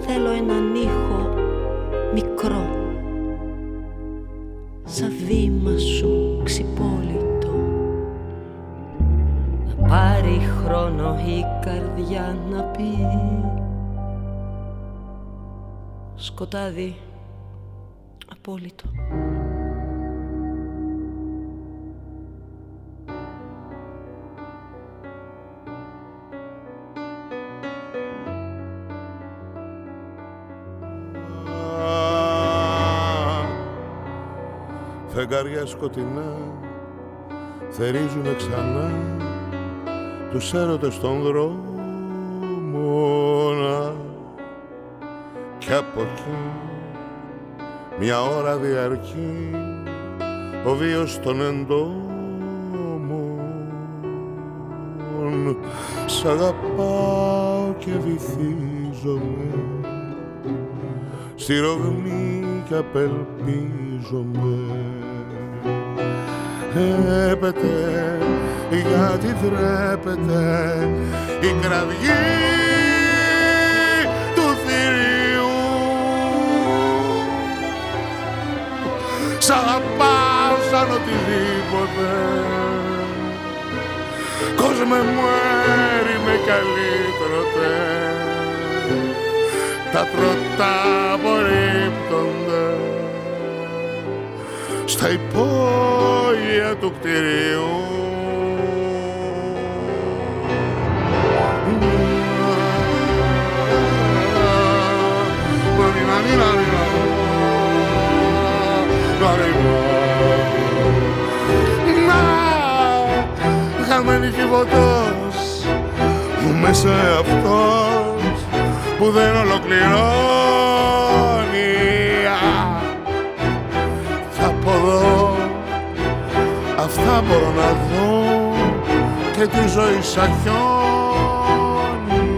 θέλω έναν ήχο μικρό Σαν βήμα σου ξυπόλυτο. Να πάρει χρόνο η καρδιά να πει Σκοτάδι απόλυτο. Φεγγάρια σκοτεινά θερίζουνε ξανά τους έρωτες των δρόμων. Και από εκεί μια ώρα διαρκεί ο βίος των εντόμων. Σ' αγαπάω και βυθίζομαι στη ρογμή και απελπίζομαι. Έπεται γιατί δρέπεται η κραυγή Σ' αγαπάω σαν οτιδήποτε Κόσμε μου έρημε καλύτερο τα τροτά απορρίπτονται στα υπόγεια του κτηρίου Να, χαμένη κυβωτός μου μέσα αυτός που δεν ολοκληρώνει. Θα πω εδώ αυτά μπορώ να δω και τη ζωή σαν χιόνι.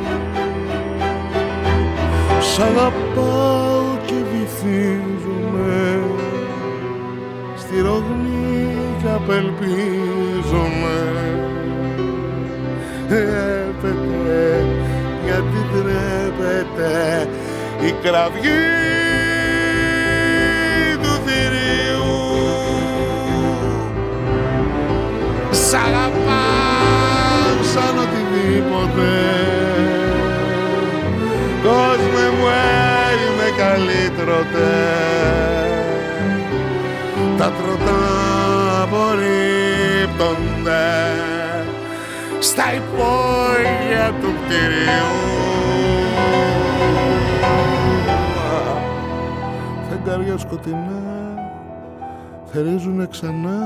Σ' αγαπάω και βυθίζομαι στη ρογμή και απελπίζομαι η κραυγή του θηρίου. Σ' αγαπάω σαν οτιδήποτε, κόσμε μου Έλληνε καλύτεροτε, τα τροτά απορρίπτονται στα υπόγεια του κτηρίου. Φεγγάρια σκοτεινά θερίζουν ξανά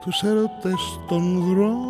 τους έρωτες των δρόμων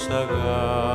Τόσο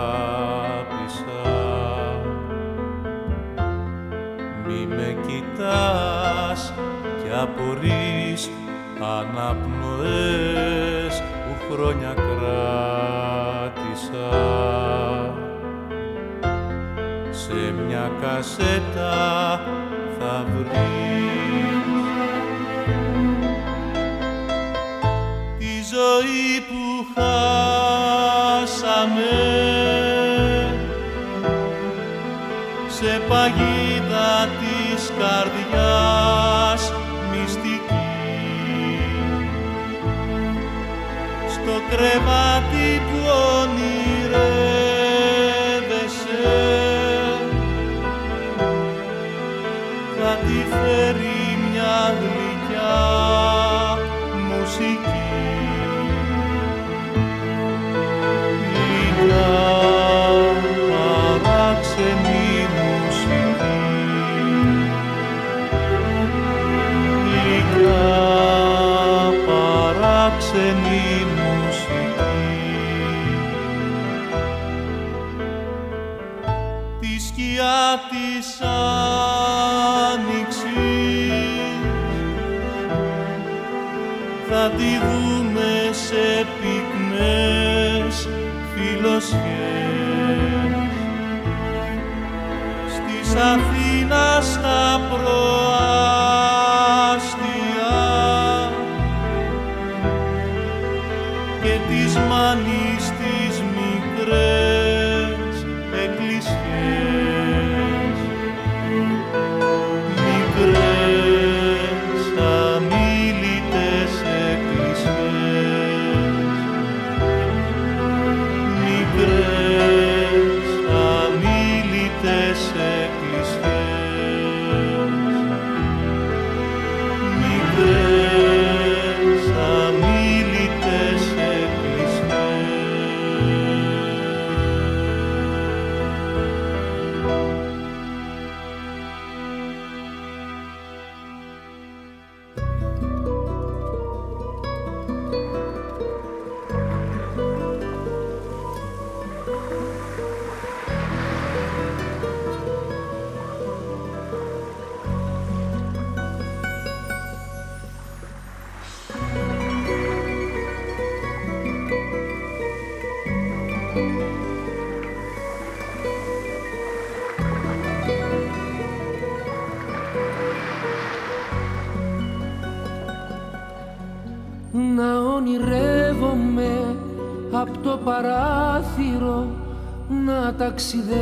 από το παράθυρο να ταξιδεύω.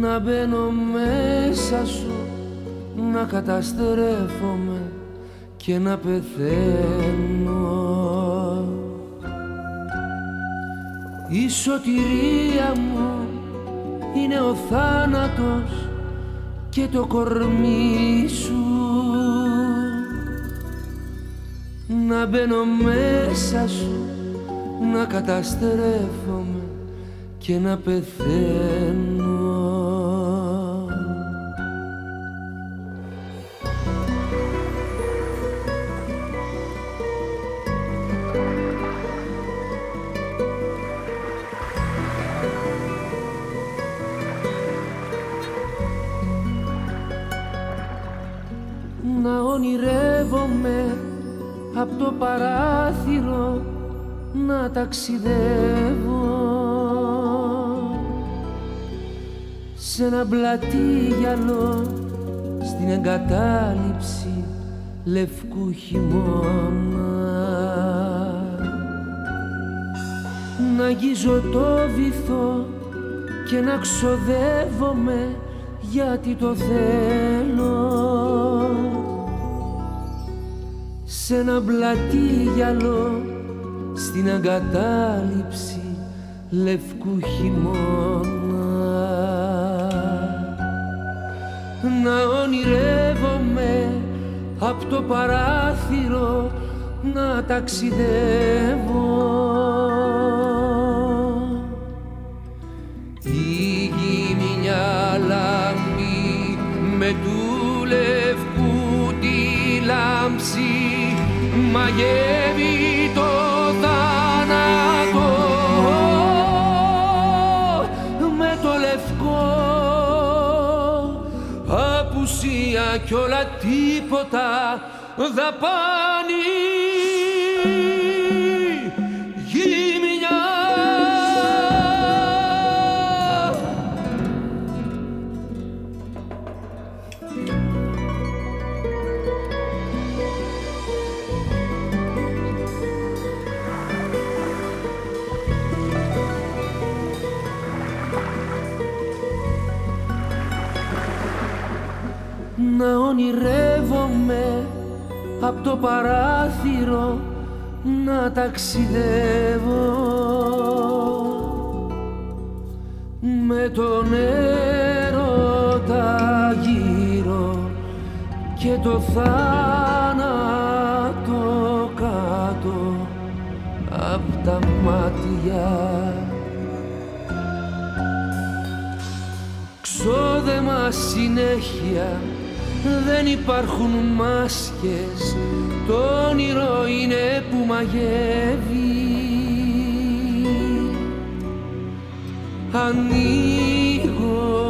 Να μπαίνω μέσα σου να καταστρέφομαι και να πεθαίνω. Η σωτηρία μου είναι ο θάνατος και το κορμί σου να μπαίνω μέσα σου να καταστρέφομαι και να πεθαίνω παράθυρο να ταξιδεύω. Σε ένα πλατή γυαλό στην εγκατάλειψη λευκού χειμώνα. Να αγγίζω το βυθό και να ξοδεύομαι γιατί το θέλω σε ένα πλατή γυαλό στην εγκατάλειψη λευκού χειμώνα. Να ονειρεύομαι από το παράθυρο να ταξιδεύω. Η γη μια λάμπη με του μαγεύει το θάνατο. Με το λευκό απουσία κι όλα τίποτα. Δαπάνε να ονειρεύομαι από το παράθυρο να ταξιδεύω. Με τον έρωτα γύρω και το θάνατο κάτω απ' τα μάτια. Ξόδεμα συνέχεια δεν υπάρχουν μάσκες. Το όνειρο είναι που μαγεύει. Ανοίγω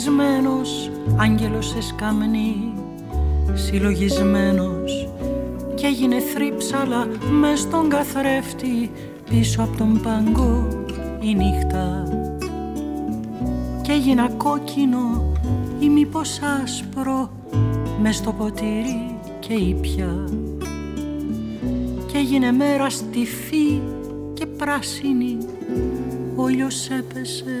Και ραγισμένος άγγελος σε σκαμνή συλλογισμένος και έγινε θρύψαλα μες στον καθρέφτη πίσω από τον πάγκο η νύχτα. Και έγινα κόκκινο ή μήπως άσπρο μες στο ποτήρι και ήπια και έγινε μέρα στιφή και πράσινη ο ήλιος έπεσε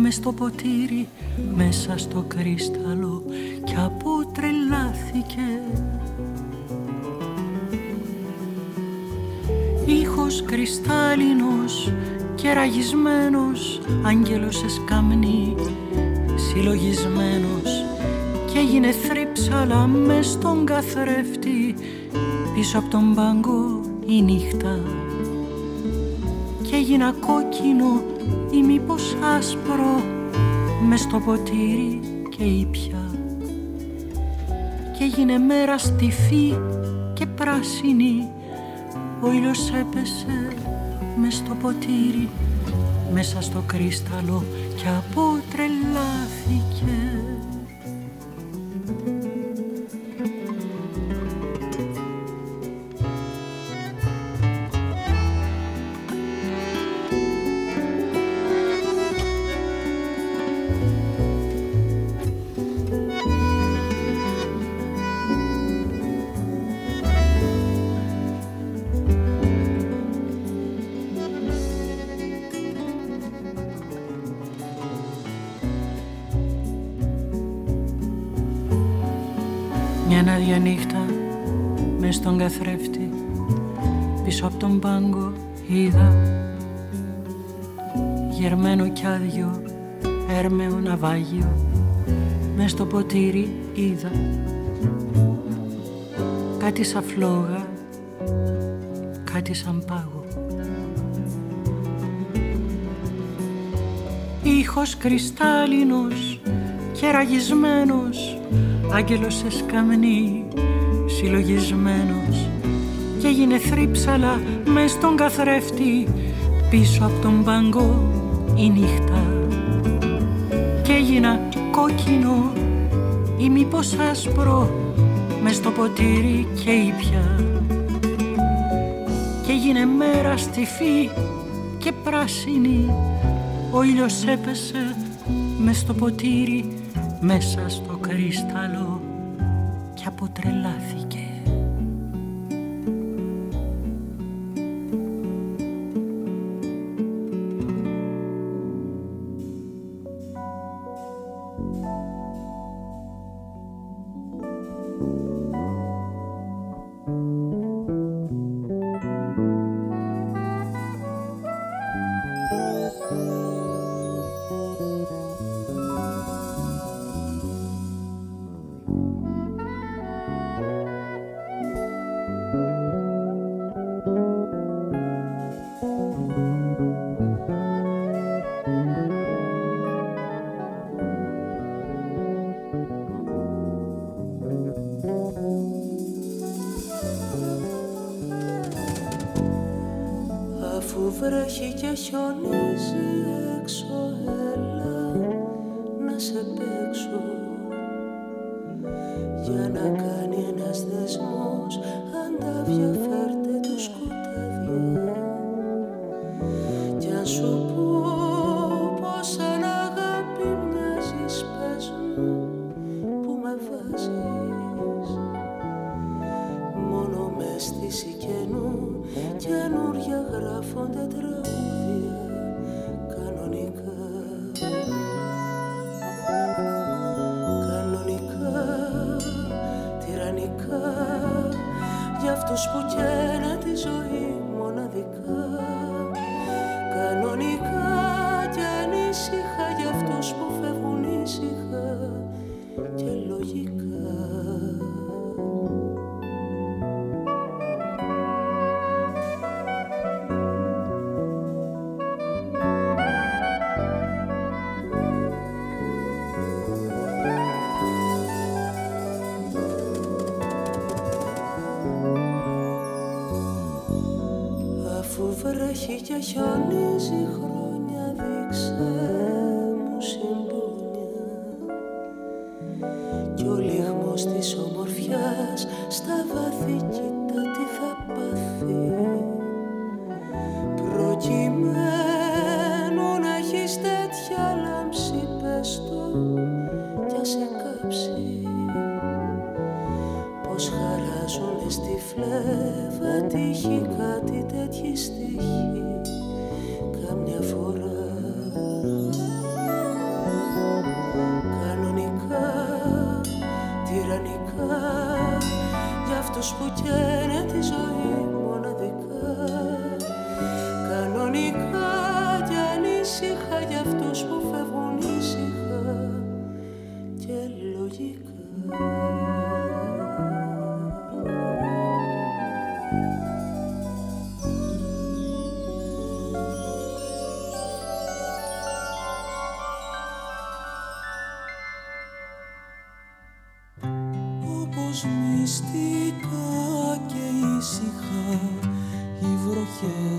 με στο ποτήρι μέσα στο κρίσταλο και αποτρελάθηκε ήχος κρυστάλλινος και ραγισμένος άγγελος σε σκαμνή συλλογισμένος και έγινε θρύψαλα μες στον καθρέφτη πίσω από τον πάγκο η νύχτα. Και έγινα κόκκινο ή μήπως άσπρο μες στο ποτήρι και ήπια και έγινε μέρα στιφή και πράσινη ο ήλιος έπεσε μες στο ποτήρι μέσα στο κρίσταλο και αποτρελάθηκε ναυάγιο μες στο ποτήρι είδα κάτι σαν φλόγα κάτι σαν πάγο. Ήχος κρυστάλλινος και ραγισμένος άγγελος σε σκαμνή συλλογισμένος. Και έγινε θρύψαλα μες στον καθρέφτη πίσω από τον πάγκο η νύχτα και έγινα κόκκινο ή μήπως άσπρο μες στο ποτήρι και ήπια. Και έγινε μέρα στιφή και πράσινη ο ήλιος έπεσε μες στο ποτήρι μέσα στο κρύσταλλο και αποτρελάθηκε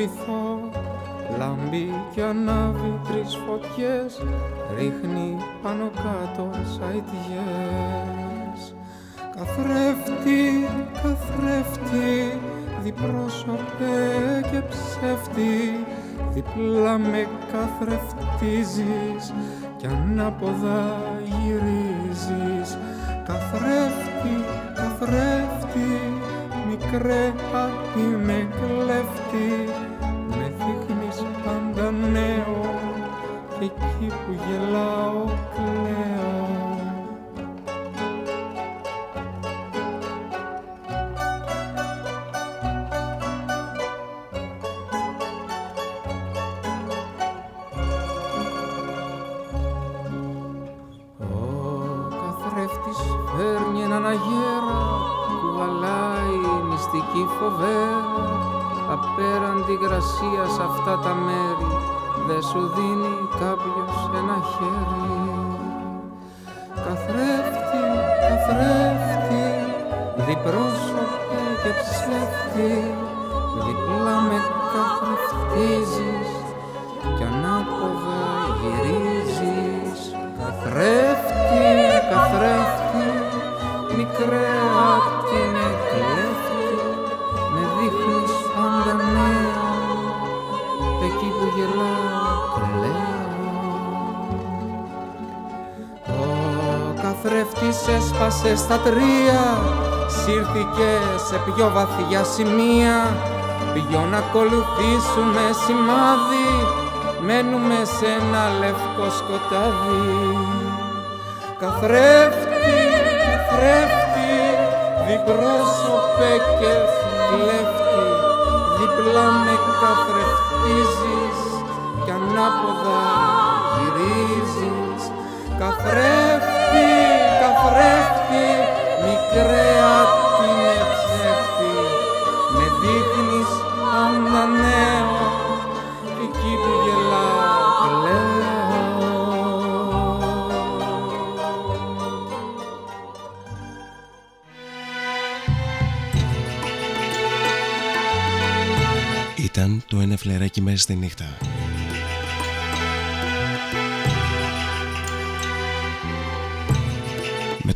βυθό λάμπει και ανάβει τρεις φωτιές ρίχνει πάνω κάτω σαϊτιές Καθρέφτη, καθρέφτη διπρόσωπε και ψεύτη διπλά με καθρεφτίζεις κι ανάποδα γυρίζεις φέρνει έναν αγέρα κουβαλάει μυστική φοβέρα. Απέραντη υγρασία σε αυτά τα μέρη δε σου δίνει κάποιος ένα χέρι. Καθρέφτη, καθρέφτη, διπρόσωπε και ψεύτη διπλά με καθρεφτίζεις κι ανάποδα γυρίζεις. Καθρέφτη, έσπασε στα τρία σύρθηκε σε πιο βαθιά σημεία. Ποιο να ακολουθήσουμε σημάδι Μένουμε σε ένα λευκό σκοτάδι. Καθρέφτη, καθρέφτη Διπρόσωπε και κλέφτη Διπλά με καθρεφτίζεις Κι ανάποδα γυρίζεις. Καθρέφτη, καθρέφτη Μικρέα την ψεύτη Με δείχνεις πάντα νέο Κι εκεί που γελάω κλαίω Ήταν το ένα φλεράκι μέσα στη νύχτα.